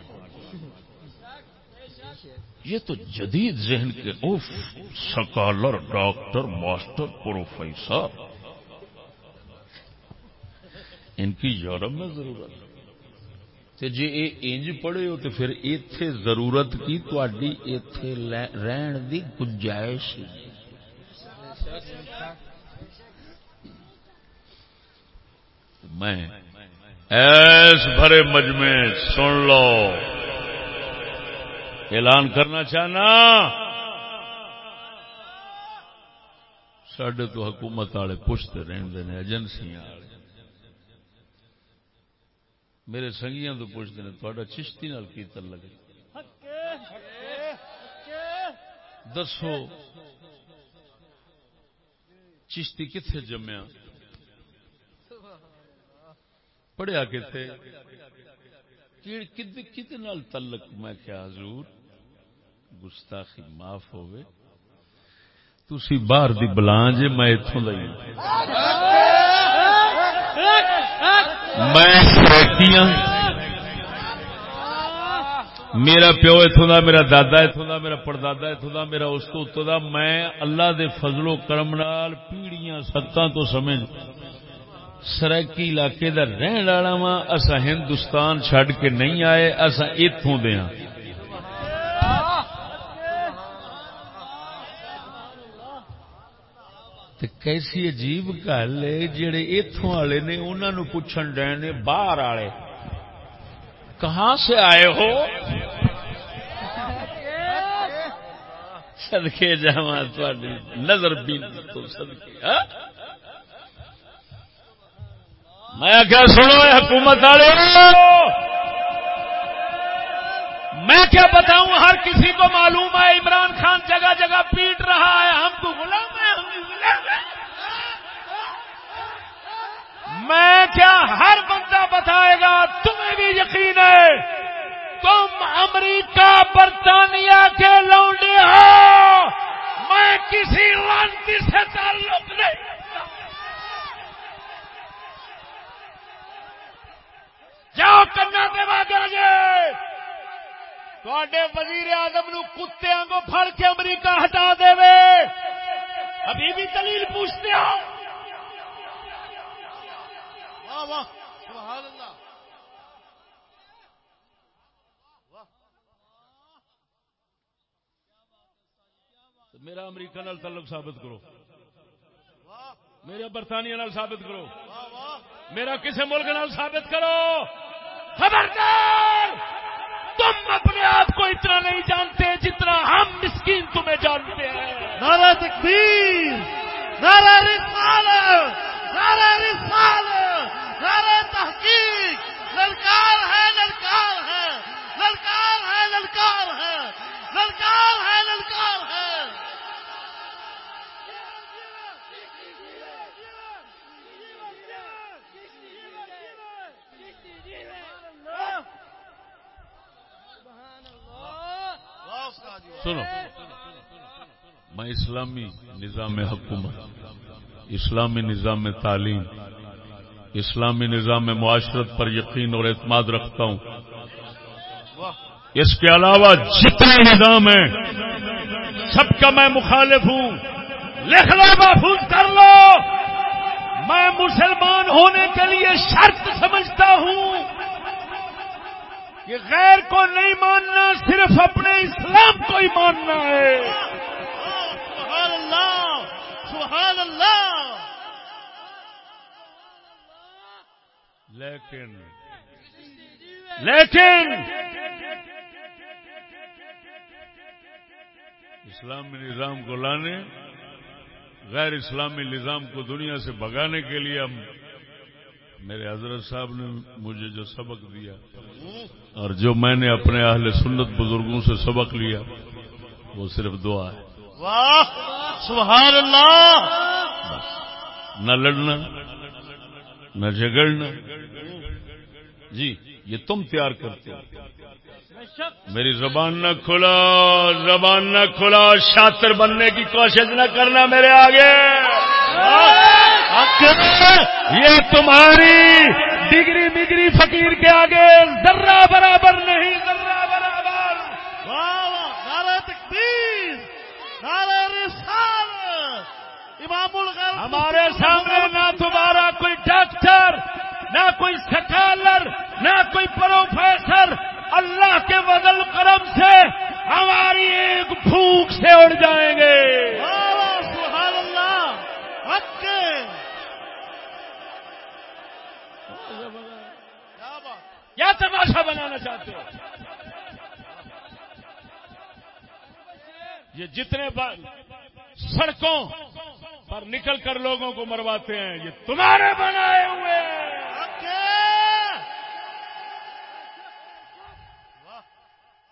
یہ تو جدید ذہن کے of scholar doctor master professor. ان کی یورپ میں ضرورت۔ تے جی اے انج پڑھے ہو تو پھر ایتھے ضرورت کی تھی ایتھے رہن دی گنجائش میں ایس بھرے مجمع سن لو۔ اعلان کرنا چاہنا۔ سڈے تو حکومت والے پوچھتے رہتے ہیں ایجنسیاں میرے سنگیاں تو پوچھتے ہیں تھوڑا چشتی نال کی تعلق دسو، چشتی کتنے جمیا پڑھیا کتنے کتنے نال تعلق؟ میں کیا حضور، گستاخی معاف ہوئے۔ تھی باہر دی بلان جے میں اتوں میں ہاں۔ میرا پیو اتوں دا، میرا دادا اتوں دا، میرا پردادا اتوں دا، میرا اس تو اتوں دا۔ میں اللہ دے فضل و کرم نال پیڑیاں، ستاں تو سمجھ۔ سرائکی علاقے دا رہن والا وا اسا ہندوستان چھڈ کے نہیں آئے اسا اتوں دے ہاں کیسی عجیب گل ہے، جڑے اتوں والے نے انہوں نے پوچھن ڈے نے باہر والے، کہاں سے آئے ہو سدکے جا نظر بھی تو سدکے ہاں؟ میں کیا سنو حکومت والے میں کیا بتاؤں، ہر کسی کو معلوم ہے، عمران خان جگہ جگہ پیٹ رہا ہے، ہم تو غلام ہیں۔ میں کیا ہر بندہ بتائے گا، تمہیں بھی یقین ہے، تم امریکہ، برطانیہ کے لونڈے ہو۔ میں کسی لانتی سے تعلق نہیں۔ جاؤ کرنا دے وزیر اعظم نو کتے کو پھڑ کے امریکہ ہٹا دے۔ ابھی بھی دلیل پوچھتے ہو۔ میرا امریکہ نال تعلق ثابت کرو۔ میرا برطانیہ نال ثابت کرو۔ میرا کسی ملک نال ثابت کرو۔ خبردار! تم اپنے آپ کو اتنا نہیں جانتے جتنا ہم مسکین تمہیں جانتے ہیں۔ نارا تکبیر نارا رسال نارا رسال نارا تحقیق۔ للکار ہے للکار ہے۔ للکار ہے للکار ہے۔ للکار ہے للکار ہے۔ سنو، میں اسلامی نظام حکومت، اسلامی نظام تعلیم، اسلامی نظام معاشرت پر یقین اور اعتماد رکھتا ہوں۔ اس کے علاوہ جتنے نظام ہیں، سب کا میں مخالف ہوں۔ لکھ لو، محفوظ کر لو۔ میں مسلمان ہونے کے لیے شرط سمجھتا ہوں۔ کہ غیر کو نہیں ماننا صرف اپنے اسلام کو ہی ماننا ہے۔ سبحان اللہ سبحان اللہ۔ لیکن لیکن اسلامی نظام کو لانے غیر اسلامی نظام کو دنیا سے بگانے کے لیے ہم میرے حضرت صاحب نے مجھے جو سبق دیا اور جو میں نے اپنے اہل سنت بزرگوں سے سبق لیا وہ صرف دعا ہے۔ سبحان اللہ نہ لڑنا نہ جھگڑنا۔ جی یہ تم تیار کرتے ہو۔ میری زبان نہ کھلا زبان نہ کھلا شاطر بننے کی کوشش نہ کرنا میرے آگے۔ یہ تمہاری ڈگری بگری فقیر کے آگے ذرہ برابر نہیں ذرہ برابر۔ نعرہ تکبیر نعرہ رسالت امام الغیب ہمارے سامنے نہ تمہارا کوئی ڈاکٹر نہ کوئی سکالر نہ کوئی پروفیسر۔ اللہ کے بدل کرم سے ہماری ایک پھوک سے اڑ جائیں گے واہ واہ سبحان اللہ حق کے کیا بات یا چاہتے ہو۔ یہ جتنے سڑکوں پر نکل کر لوگوں کو مرواتے ہیں یہ تمہارے بنائے ہوئے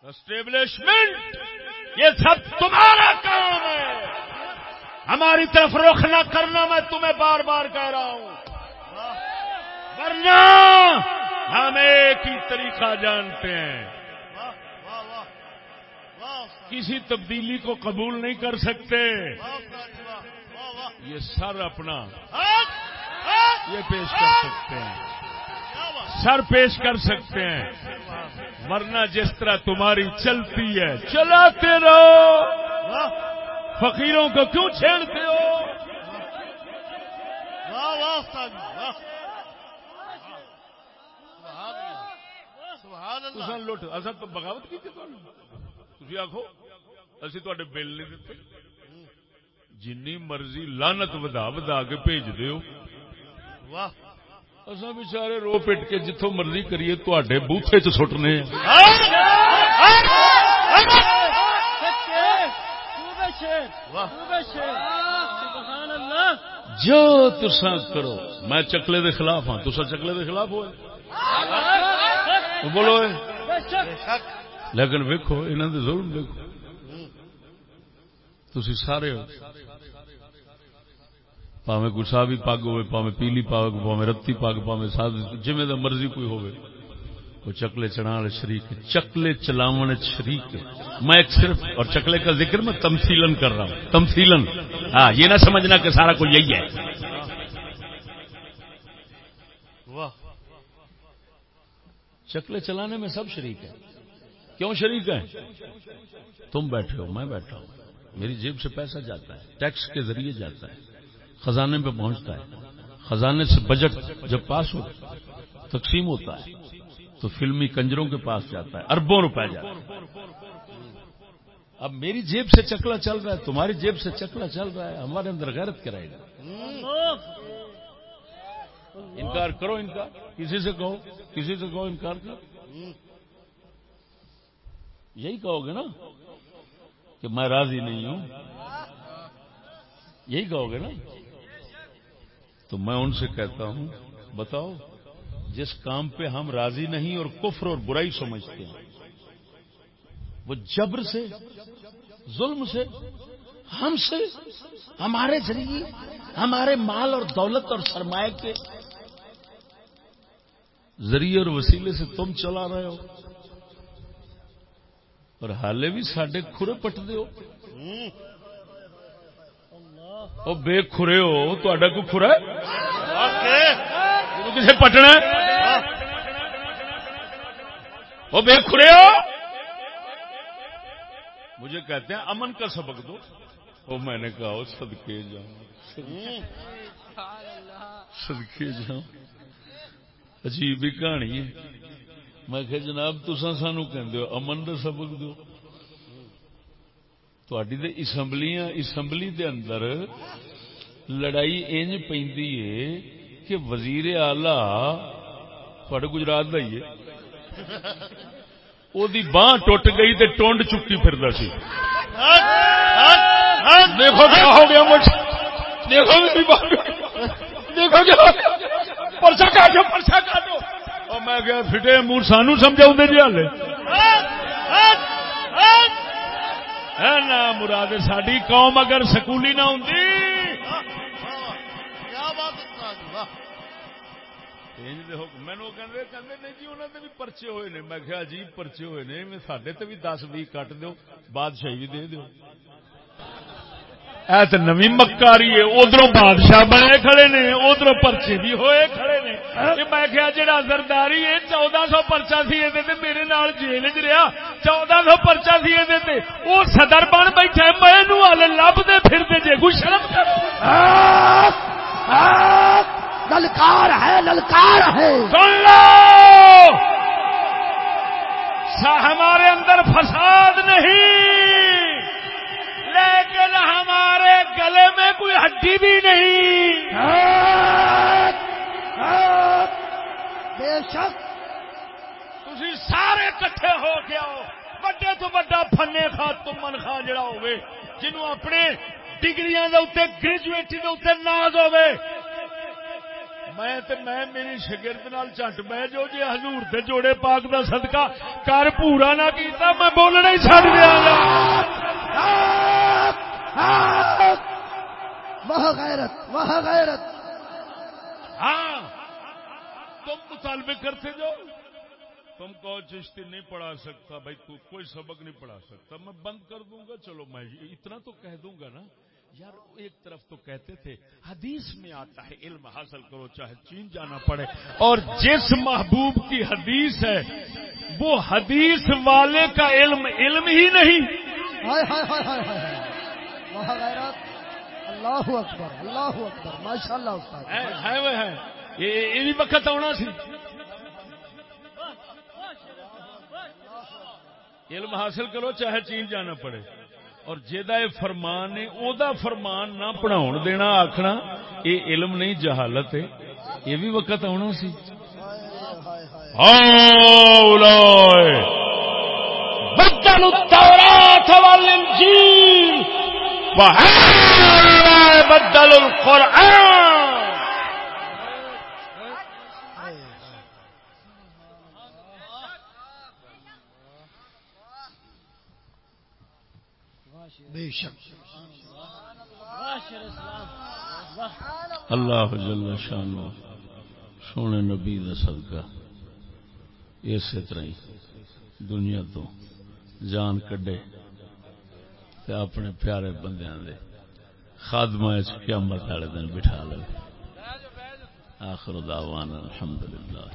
اسٹیبلشمنٹ یہ سب تمہارا کام ہے۔ ہماری طرف رخ نہ کرنا میں تمہیں بار بار کہہ رہا ہوں۔ ورنہ ہم ایک ہی طریقہ جانتے ہیں۔ کسی تبدیلی کو قبول نہیں کر سکتے۔ یہ سر اپنا یہ پیش کر سکتے ہیں۔ سر پیش کر سکتے ہیں۔ ورنہ جس طرح تمہاری چلتی ہے، چلاتے رہو۔ فقیروں کو کیوں چھیڑتے ہو واہ واہ استاد واہ سبحان اللہ سبحان اللہ۔ لٹ اصا تو بغاوت کی تھی آخو اسی تے بل نہیں دیتے جنی مرضی لانت ودا ودا کے بھیج دیو۔ واہ۔ اصا بچارے رو پٹ کے جتوں مرضی کریے تے بوتھے چ سٹنے۔ جو تسا کرو میں چکلے دے خلاف ہاں تسا چکلے دے خلاف ہوئے۔ بولو لیکن ویکو انہوں نے ظلم دیکھو تھی سارے ہو۔ پاوے گسابی پگ ہوئے پاوے پیلی پگ پاوے رتی پگ پاوے سادی جویں دا مرضی کوئی ہوئے۔ وہ چکلے چڑھا شریک چکلے چلاون شریک میں ایک صرف اور چکلے کا ذکر میں تمثیلن کر رہا ہوں۔ تمثیلن ہاں یہ نہ سمجھنا کہ سارا کوئی یہی ہے واہ چکلے چلانے میں سب شریک ہے کیوں شریک ہے تم بیٹھے ہو، میں بیٹھا ہوں۔ میری جیب سے پیسہ جاتا ہے، ٹیکس کے ذریعے جاتا ہے، خزانے پہ پہنچتا ہے۔ خزانے سے بجٹ جب پاس ہو، تقسیم ہوتا ہے۔ تو فلمی کنجروں کے پاس جاتا ہے، اربوں روپے جاتا ہے۔ اب میری جیب سے چکلا چل رہا ہے، تمہاری جیب سے چکلا چل رہا ہے، ہمارے اندر غیرت کرائے گا۔ انکار کرو انکار، کسی سے کہو۔ کسی سے کہو انکار کرو یہی کہو گے نا کہ میں راضی نہیں ہوں۔ یہی کہو گے نا۔ تو میں ان سے کہتا ہوں، بتاؤ، جس کام پہ ہم راضی نہیں اور کفر اور برائی سمجھتے ہیں، وہ جبر سے، ظلم سے، ہم سے، ہمارے ذریعے، ہمارے مال اور دولت اور سرمایہ کے ذریعے اور وسیلے سے تم چلا رہے ہو۔ اور حالے بھی سڈے کھرے پٹ ہو۔ او بے کھرے ہو تو کو کھرا کسے پٹنا ہے؟ او بے کھرے ہو۔ مجھے کہتے ہیں امن کا سبق دو۔ وہ میں نے کہا صدقے جاؤں۔ صدقے جاؤں۔ عجیب ہی کہانی ہے۔ میں کہ جناب تسا سانو کہندے ہو امن دا سبق دو تھوڑی دے اسمبلیاں، اسمبلی دے اندر لڑائی انج پیندی ہے کہ وزیر آلہ تھوڑے گجرات دا ہی ہے۔ او دی باں ٹوٹ گئی تے ٹونڈ چکی پھردا سی۔ دیکھو کیا ہو گیا مجھ دیکھو میری بات دیکھو کیا ہو گیا۔ پرچا کاٹو پرچا کاٹو اور میں منہ سانو دے جی ہالے نا مراد ساری قوم اگر سکولی نہ ہوں مینو جی انہوں نے بھی پرچے ہوئے نے۔ میں کیا عجیب پرچے ہوئے نے۔ سڈے تے بھی دس بھی کٹ دو بادشاہی بھی دے دو اے تو نوی مکاری ہے ادھر بادشاہ بنے کھڑے نے ادھر پرچے بھی ہوئے کھڑے نے۔ میں کیا جڑا زرداری ہے چودہ سو پرچا سی یہ میرے نال جیل چ رہا چودہ سو پرچا سی یہ وہ صدر بن بیٹھا میں والے لبتے پھرتے جے کوئی شرم کرو للکار ہے للکار ہے۔ سن لو! ہمارے اندر فساد نہیں۔ لیکن ہمارے گلے میں کوئی ہڈی بھی نہیں۔ بے شک۔ تھی سارے کٹھے ہو کے آؤ۔ بڑے تو بڑا فنے خان تمن خان جڑا ہوئے جنہوں اپنے ڈگریاں گریجویٹ ناز ہوئے میں تے میں میری شگرد نال چٹ بہ جو جی حضور دے جوڑے پاک دا صدقہ کر پورا نہ کیتا میں بولنا ہی چھڈ دیا گا۔ غیرت غیرت۔ ہاں تم مطالبے کرتے جو۔ تم کو چشتی نہیں پڑھا سکتا بھائی تو کوئی سبق نہیں پڑھا سکتا میں بند کر دوں گا۔ چلو میں اتنا تو کہہ دوں گا نا۔ یار ایک طرف تو کہتے تھے حدیث میں آتا ہے علم حاصل کرو چاہے چین جانا پڑے۔ اور جس محبوب کی حدیث ہے وہ حدیث والے کا علم علم ہی نہیں۔ اللہ اکبر اللہ اکبر ماشاء اللہ یہ وقت آنا سی۔ علم حاصل کرو چاہے چین جانا پڑے۔ اور جہاں یہ فرمان ہے او دا فرمان نہ پڑھاؤ دینا، آکھنا اے علم نہیں، جہالت ہے۔ یہ بھی وقت آنا سی۔ بدل التورات والانجیل۔ بدل القرآن۔ بے شک۔ اللہ جل شان سونے نبی دا صدقہ۔ اسی طرح ہی دنیا تو جان کڈے تے اپنے پیارے بندیاں دے خادمہ قیامت والے دن بٹھا لے۔ آخر دعوانا الحمدللہ۔